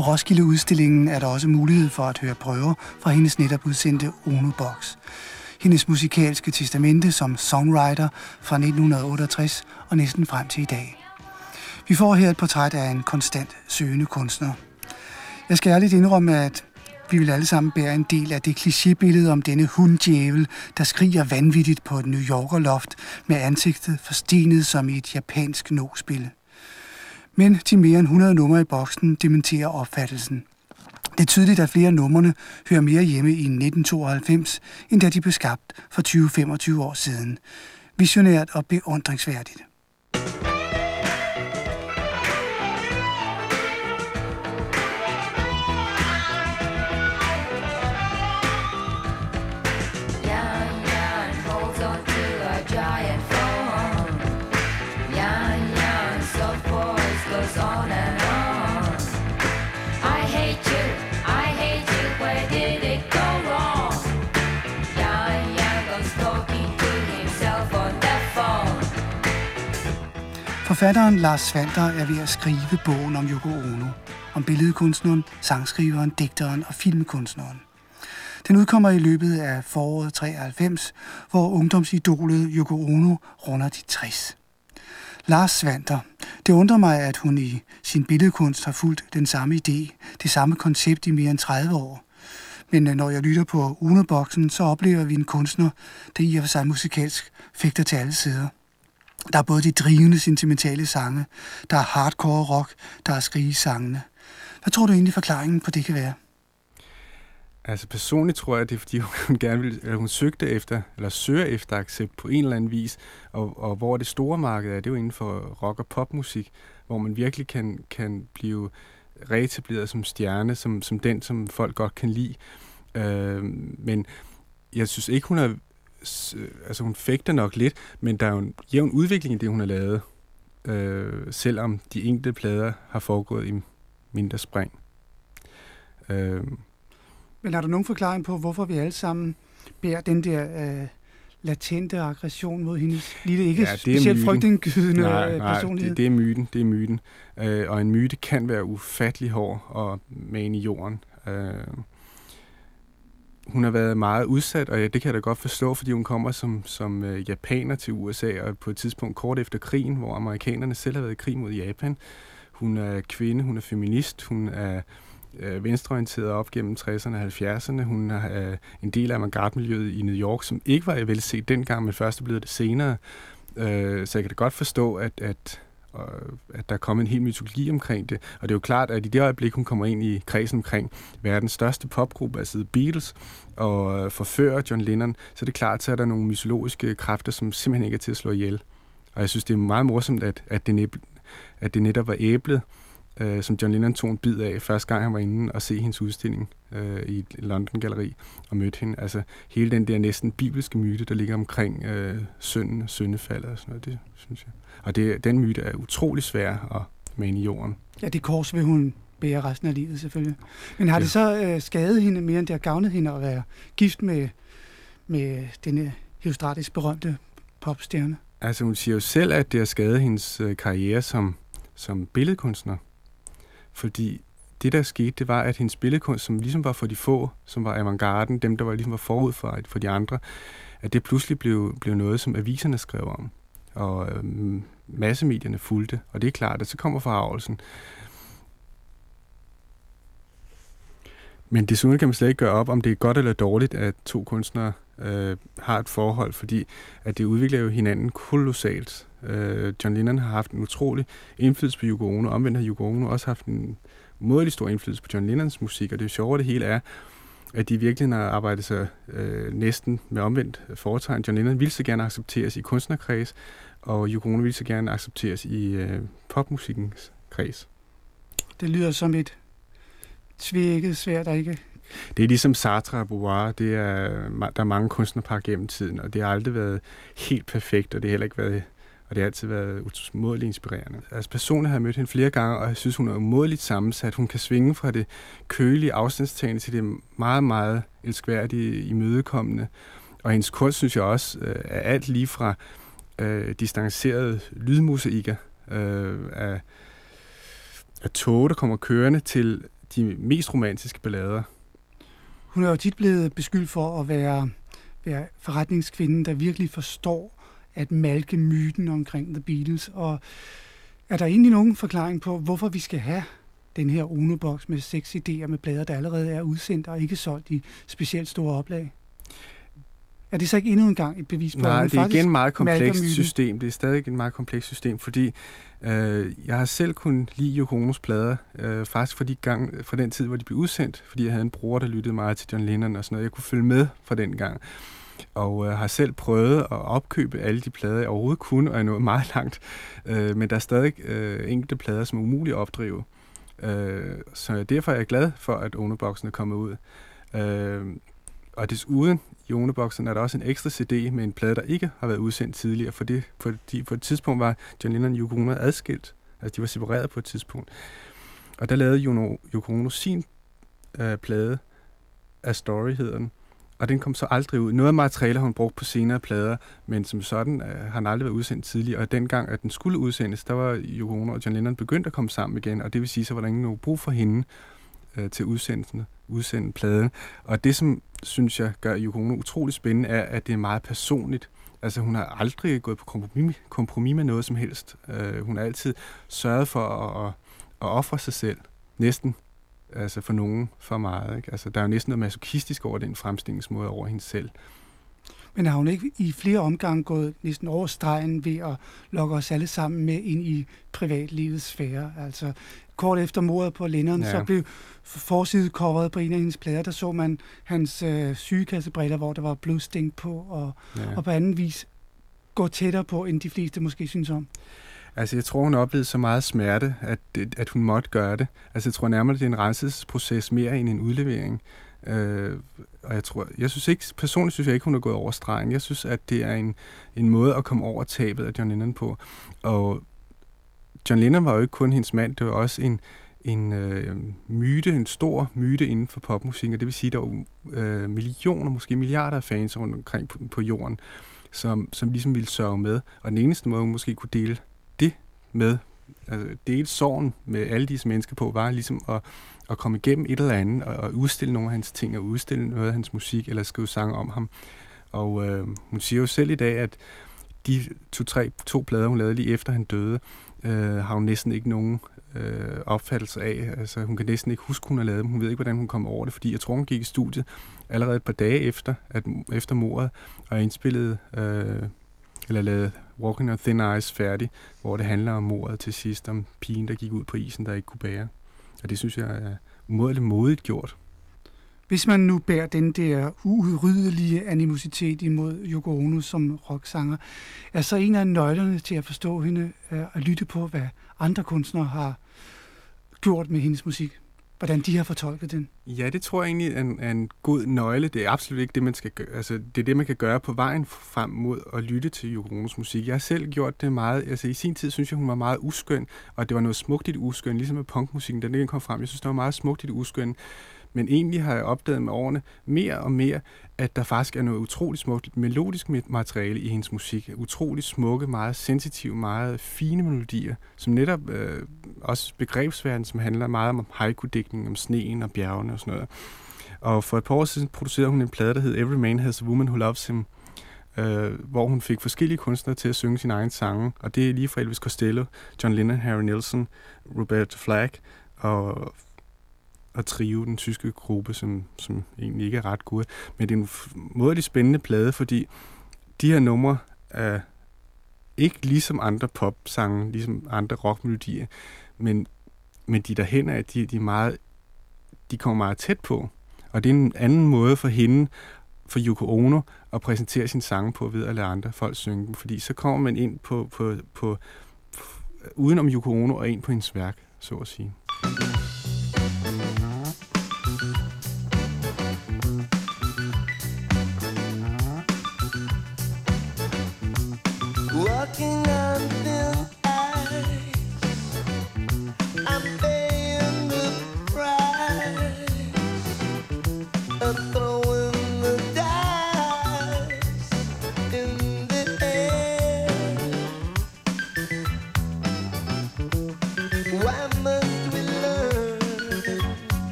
På Roskilde-udstillingen er der også mulighed for at høre prøver fra hendes netop udsendte Ono Box. Hendes musikalske testamente som songwriter fra 1968 og næsten frem til i dag. Vi får her et portræt af en konstant søgende kunstner. Jeg skal ærligt indrømme, at vi vil alle sammen bære en del af det klichébillede om denne hunddjævel, der skriger vanvittigt på et New Yorker loft med ansigtet forstenet som i et japansk nospil. Men de mere end 100 numre i boksen dementerer opfattelsen. Det er tydeligt, at flere af numrene hører mere hjemme i 1992, end da de blev skabt for 20-25 år siden. Visionært og beundringsværdigt. Forfatteren Lars Svanter er ved at skrive bogen om Yoko Ono. Om billedkunstneren, sangskriveren, digteren og filmkunstneren. Den udkommer i løbet af foråret 93, hvor ungdomsidolet Yoko Ono runder de 60. Lars Svanter. Det undrer mig, at hun i sin billedkunst har fulgt den samme idé, det samme koncept i mere end 30 år. Men øh, når jeg lytter på Uno-boksen, så oplever vi en kunstner, der i og for sig musikalsk fægter til alle sider. Der er både de drivende sentimentale sange, der er hardcore rock, der er skrigesangene. Hvad tror du egentlig forklaringen på det kan være? Altså personligt tror jeg, at det er fordi, hun gerne vil, eller hun søgte efter, eller søger efter accept på en eller anden vis, og, og hvor det store marked er, det er jo inden for rock- og popmusik, hvor man virkelig kan, kan blive reetableret som stjerne, som, som den, som folk godt kan lide. Øh, men jeg synes ikke, hun er, altså hun fægter nok lidt, men der er jo en jævn udvikling i det, hun har lavet, øh, selvom de enkelte plader har foregået i mindre spring. Øh, Men har du nogen forklaring på, hvorfor vi alle sammen bærer den der øh, latente aggression mod hendes lille, ikke Ja, det er specielt frygtindgydende nej, øh, nej, personlighed. det, det er myten. Det er myten. Øh, og en myte kan være ufattelig hård og mane i jorden. Øh, hun har været meget udsat, og ja, det kan jeg da godt forstå, fordi hun kommer som, som øh, japaner til USA, og på et tidspunkt kort efter krigen, hvor amerikanerne selv har været i krig mod Japan. Hun er kvinde, hun er feminist, hun er øh, venstreorienteret op gennem 60'erne og 70'erne. Hun er øh, en del af avantgarde-miljøet i New York, som ikke var velset dengang, men først er blevet det senere. Øh, så jeg kan da godt forstå, at, at, øh, at der er kommet en hel mytologi omkring det. Og det er jo klart, at i det øjeblik, hun kommer ind i kredsen omkring verdens største popgruppe, altså The Beatles, og øh, forfører John Lennon, så er det klart, så er der nogle mytologiske kræfter, som simpelthen ikke er til at slå ihjel. Og jeg synes, det er meget morsomt, at, at, det, net, at det netop var æblet, øh, som John Lennon tog en bid af, første gang han var inde og se hendes udstilling øh, i et London Galleri og mødte hende. Altså hele den der næsten bibelske myte, der ligger omkring øh, synden syndefaldet og sådan noget, det synes jeg. Og det, den myte er utrolig svær at mane i jorden. Ja, det kors vil hun bære resten af livet selvfølgelig. Men har Ja. det så øh, skadet hende mere, end det har gavnet hende at være gift med, med denne Herostratis berømte popstjerne? Altså hun siger jo selv, at det har skadet hendes øh, karriere som, som billedkunstner. Fordi det, der skete, det var, at hendes billedkunst, som ligesom var for de få, som var avantgarden, dem, der var ligesom var forud for, for de andre, at det pludselig blev, blev noget, som aviserne skrev om. Og øhm, massemedierne fulgte. Og det er klart, at så kommer forarvelsen. Men desuden kan man slet ikke gøre op, om det er godt eller dårligt, at to kunstnere øh, har et forhold, fordi at det udvikler jo hinanden kolossalt. Øh, John Lennon har haft en utrolig indflydelse på Yoko Ono, omvendt har Yoko Ono også haft en modelig stor indflydelse på John Lennons musik, og det sjove det hele er, at de virkelig har arbejdet sig øh, næsten med omvendt foretegn. John Lennon ville så gerne accepteres i kunstnerkreds, og Yoko Ono ville så gerne accepteres i øh, popmusikkens kreds. Det lyder som et tvækket svært, der ikke... Det er ligesom Sartre og Beauvoir. Det er, der er mange kunstnerpar gennem tiden, og det har aldrig været helt perfekt, og det har heller ikke været og det har altid været umådeligt inspirerende. Altså personligt har jeg mødt hende flere gange, og jeg synes, hun er umådeligt sammensat. Hun kan svinge fra det kølige afstandstagende til det meget, meget elskværdige, imødekommende. Og hendes kunst, synes jeg også, øh, er alt lige fra øh, distancerede lydmosaikker øh, af, af tog, der kommer kørende, til de mest romantiske ballader. Hun er jo tit blevet beskyldt for at være, være forretningskvinden, der virkelig forstår at malke myten omkring The Beatles. Og er der egentlig nogen forklaring på, hvorfor vi skal have den her Uno-boks med seks idéer med plader, der allerede er udsendt og ikke solgt i specielt store oplag? Er det så ikke endnu en gang et bevis på, Nej, det er igen et meget komplekst system. Det er stadig et meget komplekst system, fordi øh, jeg har selv kun lide Yoko Onos plader, øh, faktisk fra, de gang, fra den tid, hvor de blev udsendt, fordi jeg havde en bror, der lyttede meget til John Lennon og sådan noget. Jeg kunne følge med fra den gang og øh, har selv prøvet at opkøbe alle de plader, jeg overhovedet kunne, og er nået meget [LAUGHS] langt. Øh, men der er stadig øh, enkelte plader, som er umulige at opdrive. Øh, så derfor er jeg glad for, at Onoboksen er kommet ud. Øh, og desuden i Onoboksen er der også en ekstra CD med en plade, der ikke har været udsendt tidligere, for det, fordi på et tidspunkt var John Lennon og Yoko Ono adskilt. Altså de var separeret på et tidspunkt. Og der lavede Juno, Yoko Ono sin øh, plade, A Story hedder den, og den kom så aldrig ud. Noget af materialet har hun brugt på senere plader, men som sådan øh, har den aldrig været udsendt tidligere. Og dengang, at den skulle udsendes, der var Yoko Ono og John Lennon begyndt at komme sammen igen, og det vil sige, så var der ingen brug for hende øh, til udsendelsen, udsende pladen. Og det, som synes jeg gør Yoko utrolig spændende, er, at det er meget personligt. Altså hun har aldrig gået på kompromis, kompromis med noget som helst. Øh, hun har altid sørget for at, at, at ofre sig selv, næsten altså for nogen for meget. Ikke? Altså, der er jo næsten noget masochistisk over den fremstillingsmåde over hende selv. Men har hun ikke i flere omgange gået næsten over stregen ved at lokke os alle sammen med ind i privatlivets sfære? Altså kort efter mordet på Lennon, ja. Så blev forsidet coveret på en af hendes plader, der så man hans øh, sygekassebriller, hvor der var blodsting på, og, ja. Og på anden vis gå tættere på, end de fleste måske synes om. Altså, jeg tror, hun oplevede så meget smerte, at, at hun måtte gøre det. Altså, jeg tror nærmere, det er en renselsesproces mere end en udlevering. Øh, og jeg tror, jeg synes ikke, personligt synes jeg ikke, hun er gået over stregen. Jeg synes, at det er en, en måde at komme over tabet af John Lennon på. Og John Lennon var jo ikke kun hendes mand, det var også en, en øh, myte, en stor myte inden for popmusik, og det vil sige, at der er øh, millioner, måske milliarder af fans rundt omkring på, på jorden, som, som ligesom ville sørge med. Og den eneste måde, hun måske kunne dele det med, altså dele sorgen med alle disse mennesker på, var ligesom at, at komme igennem et eller andet, og, og udstille nogle af hans ting, og udstille noget af hans musik, eller skrive sange om ham. Og øh, hun siger jo selv i dag, at de to, tre, to plader, hun lavede lige efter han døde, øh, har hun næsten ikke nogen øh, opfattelse af. Altså, hun kan næsten ikke huske, hun har lavet dem. Hun ved ikke, hvordan hun kom over det, fordi jeg tror, hun gik i studiet allerede et par dage efter, at, efter mordet, og indspillede, øh, eller lavede Walking on Thin Ice færdig, hvor det handler om mordet til sidst, om pigen, der gik ud på isen, der ikke kunne bære. Og det synes jeg er umådeligt modigt gjort. Hvis man nu bærer den der uudryddelige animositet imod Yoko Ono som rocksanger, er så en af nøglerne til at forstå hende øh, at lytte på, hvad andre kunstnere har gjort med hendes musik. Hvordan de har fortolket den. Ja, det tror jeg egentlig er en, er en god nøgle. Det er absolut ikke det, man skal gøre. Altså, det er det, man kan gøre på vejen frem mod at lytte til Yoko Onos musik. Jeg har selv gjort det meget. Altså, i sin tid synes jeg, hun var meget uskøn, og det var noget smukt i det uskøn, ligesom med punkmusikken, den kom frem. Jeg synes, det var meget smukt i det uskøn. Men egentlig har jeg opdaget med årene mere og mere, at der faktisk er noget utroligt smukt melodisk materiale i hendes musik. Utroligt smukke, meget sensitive, meget fine melodier, som netop øh, også begrebsverden, som handler meget om haiku-dækning, om sneen og bjergene og sådan noget. Og for et par år siden producerede hun en plade, der hed Every Man Has a Woman Who Loves Him, øh, hvor hun fik forskellige kunstnere til at synge sin egen sange. Og det er lige fra Elvis Costello, John Lennon, Harry Nilsson, Robert Flack og at trive den tyske gruppe, som, som egentlig ikke er ret gode. Men det er en mådelig spændende plade, fordi de her numre er ikke ligesom andre popsange, ligesom andre rockmelodier, men, men de derhen er, de, de, er meget, de kommer meget tæt på. Og det er en anden måde for hende, for Yoko Ono, at præsentere sin sange på ved at lade andre folk synge dem. Fordi så kommer man ind på, på, på, på uden om Yoko Ono og ind på hendes værk, så at sige. Walking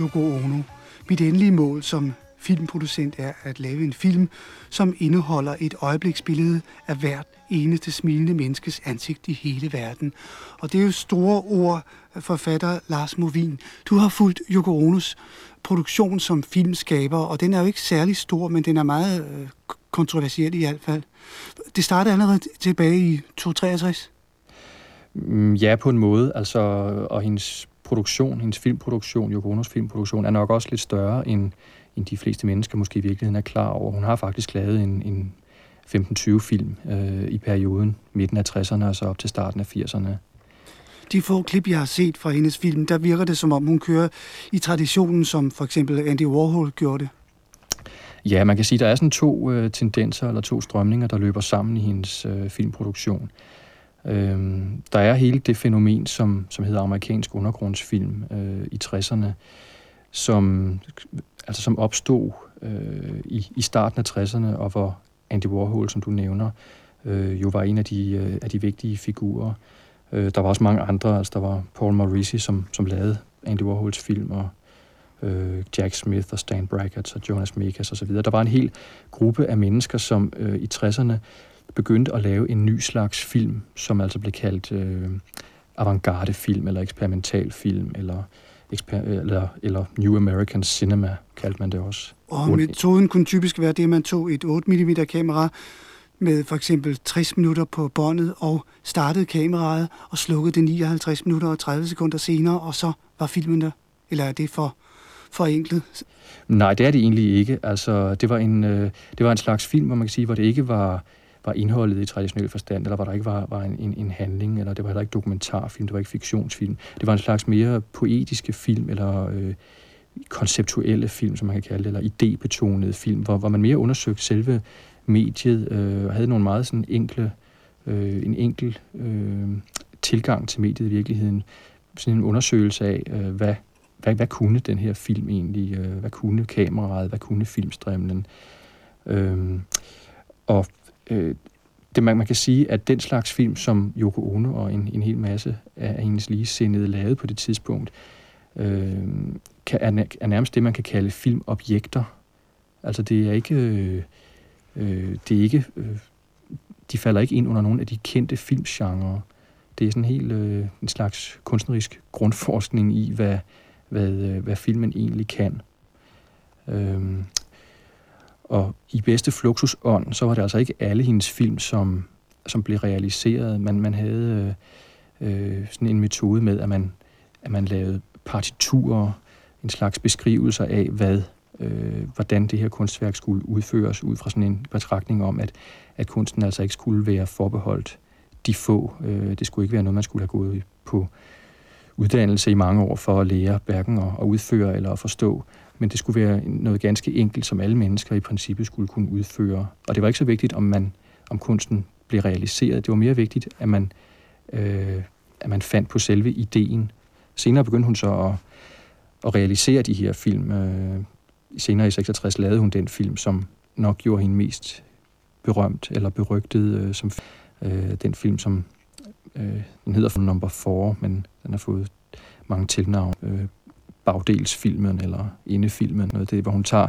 Yoko Ono, mit endelige mål som filmproducent er at lave en film, som indeholder et øjebliksbillede af hvert eneste smilende menneskes ansigt i hele verden. Og det er jo store ord, forfatter Lars Movin. Du har fulgt Yoko Onos produktion som filmskaber, og den er jo ikke særlig stor, men den er meget øh, kontroversiel i hvert fald. Det startede allerede tilbage i 263. Mm, ja, på en måde. Altså, og hendes produktion, hendes filmproduktion, Yoko Onos filmproduktion, er nok også lidt større, end, end de fleste mennesker måske i virkeligheden er klar over. Hun har faktisk lavet en, en 15-20 film øh, i perioden, midten af 60'erne og så op til starten af 80'erne. De få klip, jeg har set fra hendes film, der virker det som om, hun kører i traditionen, som for eksempel Andy Warhol gjorde det. Ja, man kan sige, der er sådan to øh, tendenser eller to strømninger, der løber sammen i hendes øh, filmproduktion. Øh, der er hele det fænomen, som, som hedder amerikansk undergrundsfilm øh, i 60'erne, som, altså, som opstod øh, i, i starten af 60'erne, og hvor Andy Warhol, som du nævner, øh, jo var en af de, øh, af de vigtige figurer. Øh, der var også mange andre, altså der var Paul Morrissey, som, som lavede Andy Warhols film, og øh, Jack Smith og Stan Brackett og Jonas Mekas osv. Der var en hel gruppe af mennesker, som øh, i 60'erne begyndte at lave en ny slags film, som altså blev kaldt øh, avantgarde film, eller eksperimental film, eller, eksper- eller, eller New American Cinema, kaldte man det også. Og metoden kunne typisk være det, man tog et 8 mm kamera med for eksempel 60 minutter på båndet og startede kameraet og slukkede det 59 minutter og 30 sekunder senere, og så var filmen der. Eller er det for, for enkelt? Nej, det er det egentlig ikke. Altså, det var en, øh, det var en slags film, hvor man kan sige, hvor det ikke var var indholdet i traditionel forstand, eller hvor der ikke var, var en, en, en handling, eller det var heller ikke dokumentarfilm, det var ikke fiktionsfilm. Det var en slags mere poetiske film, eller øh, konceptuelle film, som man kan kalde det, eller idébetonede film, hvor, hvor man mere undersøgte selve mediet, øh, og havde nogle meget sådan enkle, øh, en enkel øh, tilgang til mediet i virkeligheden. Sådan en undersøgelse af, øh, hvad, hvad, hvad kunne den her film egentlig, øh, hvad kunne kameraet, hvad kunne filmstrimlen. Øh, og øh, det man, man kan sige, at den slags film, som Yoko Ono og en, en hel masse af hendes ligesindede lavede på det tidspunkt, øh, kan, er, er nærmest det, man kan kalde filmobjekter. Altså det er ikke... Øh, øh, det er ikke øh, de falder ikke ind under nogen af de kendte filmgenre. Det er sådan helt øh, en slags kunstnerisk grundforskning i, hvad, hvad, øh, hvad filmen egentlig kan. Øhm, og i bedste Fluxus ånd, så var det altså ikke alle hendes film, som, som blev realiseret. Man, man havde øh, øh, sådan en metode med, at man, at man lavede partiturer, en slags beskrivelser af, hvad, øh, hvordan det her kunstværk skulle udføres, ud fra sådan en betragtning om, at, at kunsten altså ikke skulle være forbeholdt de få. Øh, det skulle ikke være noget, man skulle have gået på uddannelse i mange år for at lære hverken at, at udføre eller at forstå, men det skulle være noget ganske enkelt, som alle mennesker i princippet skulle kunne udføre. Og det var ikke så vigtigt, om man om kunsten blev realiseret. Det var mere vigtigt, at man, øh, at man fandt på selve ideen. Senere begyndte hun så at, at realisere de her film. Øh, senere i 66 lavede hun den film, som nok gjorde hende mest berømt eller berygtet øh, som øh, den film, som øh, den hedder for number 4, men den har fået mange tilnavn. Øh, bagdelsfilmen eller indefilmen, noget det, hvor hun tager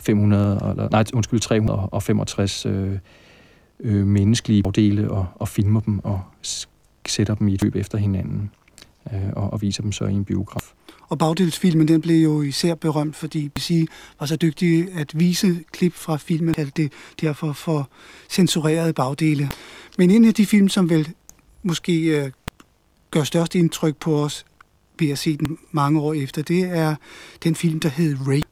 500, eller, nej, undskyld, 365 øh, øh, menneskelige bagdele og, og filmer dem og sætter dem i et løb efter hinanden øh, og, og viser dem så i en biograf. Og bagdelsfilmen, den blev jo især berømt, fordi BBC var så dygtig at vise klip fra filmen, kaldte det derfor for censurerede bagdele. Men en af de film, som vel måske øh, gør størst indtryk på os, ved at se den mange år efter, det er den film, der hed Ray.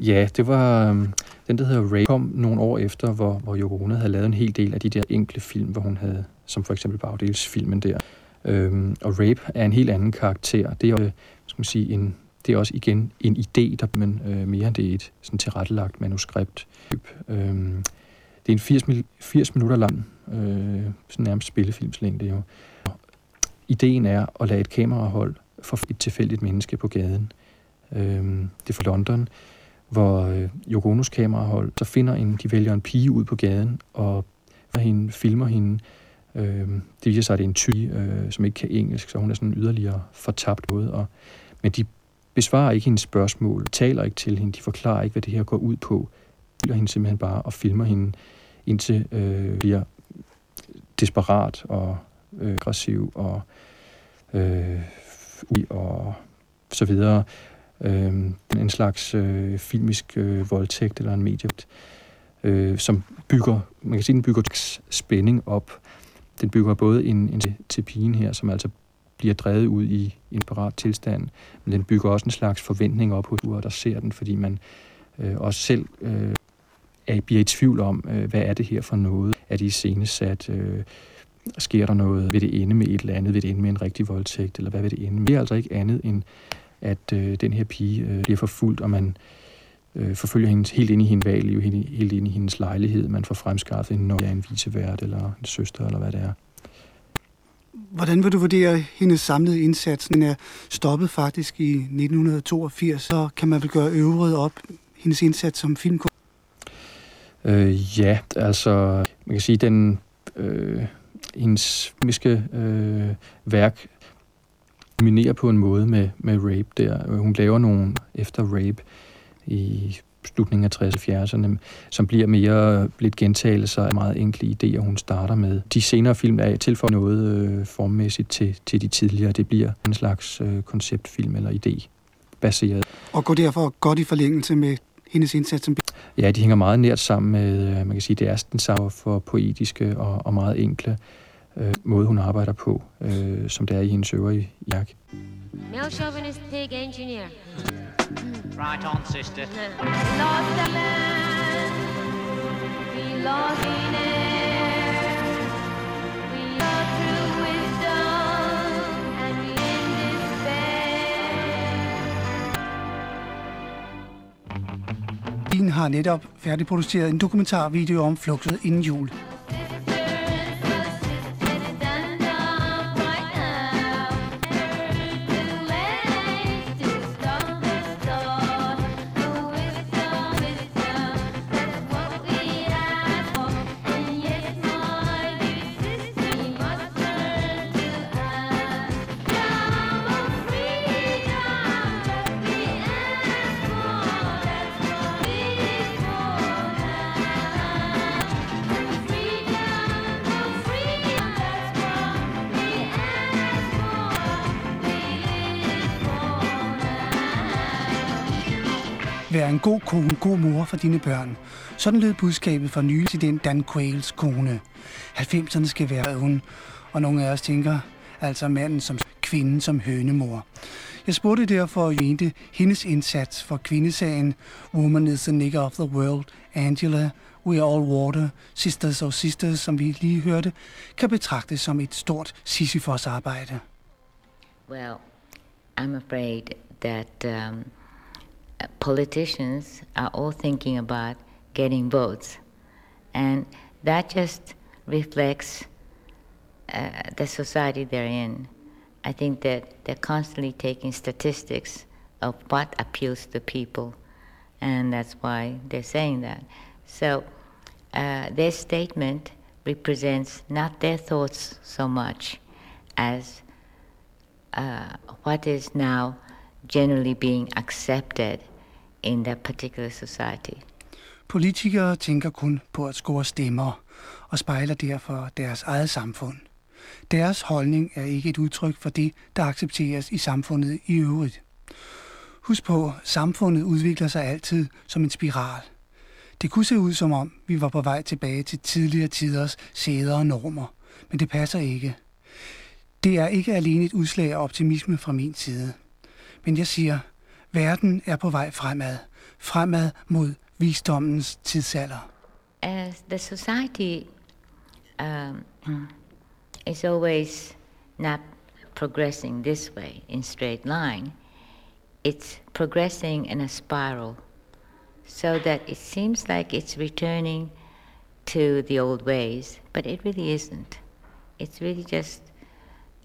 Ja, det var øh, den, der hedder Ray, kom nogle år efter, hvor, hvor Yoko Ono havde lavet en hel del af de der enkle film, hvor hun havde, som for eksempel bagdelsfilmen der. Øhm, og Rape er en helt anden karakter. Det er, øh, skal man sige, en, det er også igen en idé, der men øh, mere end det er et sådan tilrettelagt manuskript. Øhm, det er en 80, 80 minutter lang, øh, sådan nærmest spillefilmslængde jo. Ideen er at lade et kamerahold for et tilfældigt menneske på gaden. Øhm, det er fra London, hvor øh, Yoko Onos kamerahold så finder en, de vælger en pige ud på gaden og hende, filmer hende. Øhm, det viser sig, at det er en ty, øh, som ikke kan engelsk, så hun er sådan yderligere fortabt måde. Og, men de besvarer ikke hendes spørgsmål, taler ikke til hende, de forklarer ikke, hvad det her går ud på. De hende simpelthen bare og filmer hende, indtil øh, bliver desperat og øh, aggressiv og øh, og så videre. Øh, en slags øh, filmisk øh, voldtægt eller en medie, øh, som bygger, man kan sige, den bygger spænding op. Den bygger både en, en til pigen her, som altså bliver drevet ud i en parat tilstand, men den bygger også en slags forventning op hos der ser den, fordi man øh, også selv øh, er, bliver i tvivl om, øh, hvad er det her for noget? Er det iscenesat? Øh, sker der noget? Vil det ende med et eller andet? Vil det ende med en rigtig voldtægt? Eller hvad vil det ende med? Det er altså ikke andet end, at øh, den her pige øh, bliver forfulgt, og man øh, forfølger hende helt ind i hendes valgliv, helt, helt ind i hendes lejlighed. Man får fremskaffet hende, når det er en visevært eller en søster, eller hvad det er. Hvordan vil du vurdere hendes samlede indsats? Den er stoppet faktisk i 1982, så kan man vel gøre øvret op hendes indsats som filmkunstner? Øh, ja, altså man kan sige, den øh, hendes miske øh, værk dominerer på en måde med, med rape der. Hun laver nogle efter rape i slutningen af 60'erne, som bliver mere lidt gentagelser af meget enkle idéer, hun starter med. De senere film er tilføjet noget øh, formmæssigt til, til de tidligere. Det bliver en slags øh, konceptfilm eller idé baseret. Og går derfor godt i forlængelse med hendes indsats som Ja, de hænger meget nært sammen med, øh, man kan sige, det er den samme for poetiske og, og meget enkle øh, måde, hun arbejder på, øh, som det er i hendes øvrige værk. Male chauvinist pig engineer. Right on, sister. Lost a man, we lost in it. Berlin har netop færdigproduceret en dokumentarvideo om flugtet inden jul. En god kone, god mor for dine børn. Sådan lød budskabet for nylig til den Dan Quayles kone. 90'erne skal være hun, og nogle af os tænker, altså manden som kvinden som hønemor. Jeg spurgte derfor Jente hendes indsats for kvindesagen Woman is the nigger of the world, Angela, We are all water, Sisters or Sisters, som vi lige hørte, kan betragtes som et stort Sisyfos arbejde. Well, I'm afraid that um, politicians are all thinking about getting votes. And that just reflects uh, the society they're in. I think that they're constantly taking statistics of what appeals to people, and that's why they're saying that. So uh, their statement represents not their thoughts so much as uh, what is now generally being accepted in that particular society. Politikere tænker kun på at score stemmer og spejler derfor deres eget samfund. Deres holdning er ikke et udtryk for det, der accepteres i samfundet i øvrigt. Husk på, samfundet udvikler sig altid som en spiral. Det kunne se ud som om, vi var på vej tilbage til tidligere tiders sæder og normer, men det passer ikke. Det er ikke alene et udslag af optimisme fra min side. Men jeg siger, verden er på vej fremad. Fremad mod visdommens tidsalder. As the society um, is always not progressing this way in straight line, it's progressing in a spiral, so that it seems like it's returning to the old ways, but it really isn't. It's really just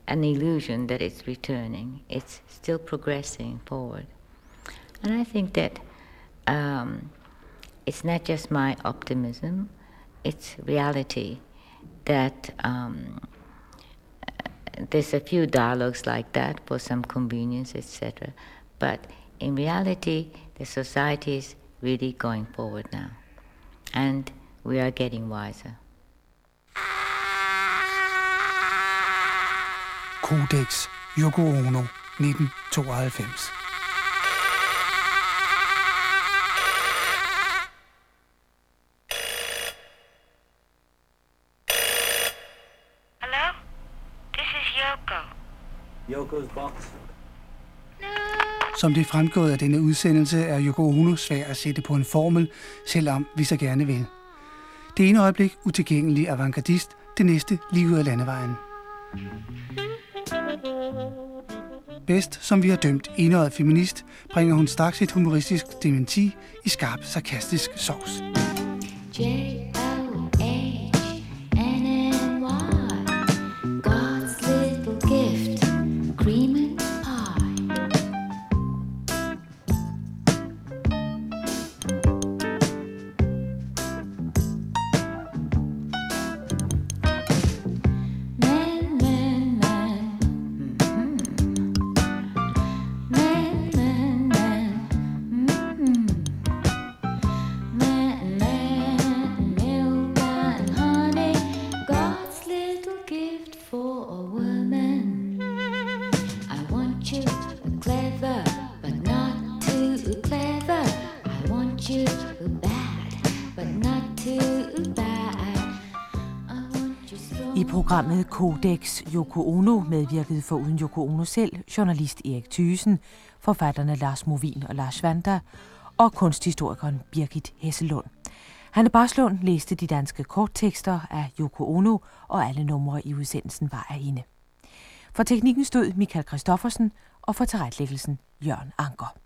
an illusion that it's returning. It's still progressing forward. And I think that um, it's not just my optimism, it's reality that um, there's a few dialogues like that for some convenience, etc. But in reality, the society is really going forward now. And we are getting wiser. Codex Yoko Ono 1992. Som det er fremgået af denne udsendelse, er Yoko Ono svær at sætte på en formel, selvom vi så gerne vil. Det ene øjeblik utilgængelig avantgardist, det næste lige ud af landevejen. Bedst, som vi har dømt enøjet feminist, bringer hun straks et humoristisk dementi i skarp, sarkastisk sovs. God's programmet Codex Yoko Ono medvirkede for uden Yoko Ono selv journalist Erik Thysen, forfatterne Lars Movin og Lars Vanda og kunsthistorikeren Birgit Hesselund. Hanne Barslund læste de danske korttekster af Yoko Ono, og alle numre i udsendelsen var af hende. For teknikken stod Michael Christoffersen, og for tilrettelæggelsen Jørgen Anker.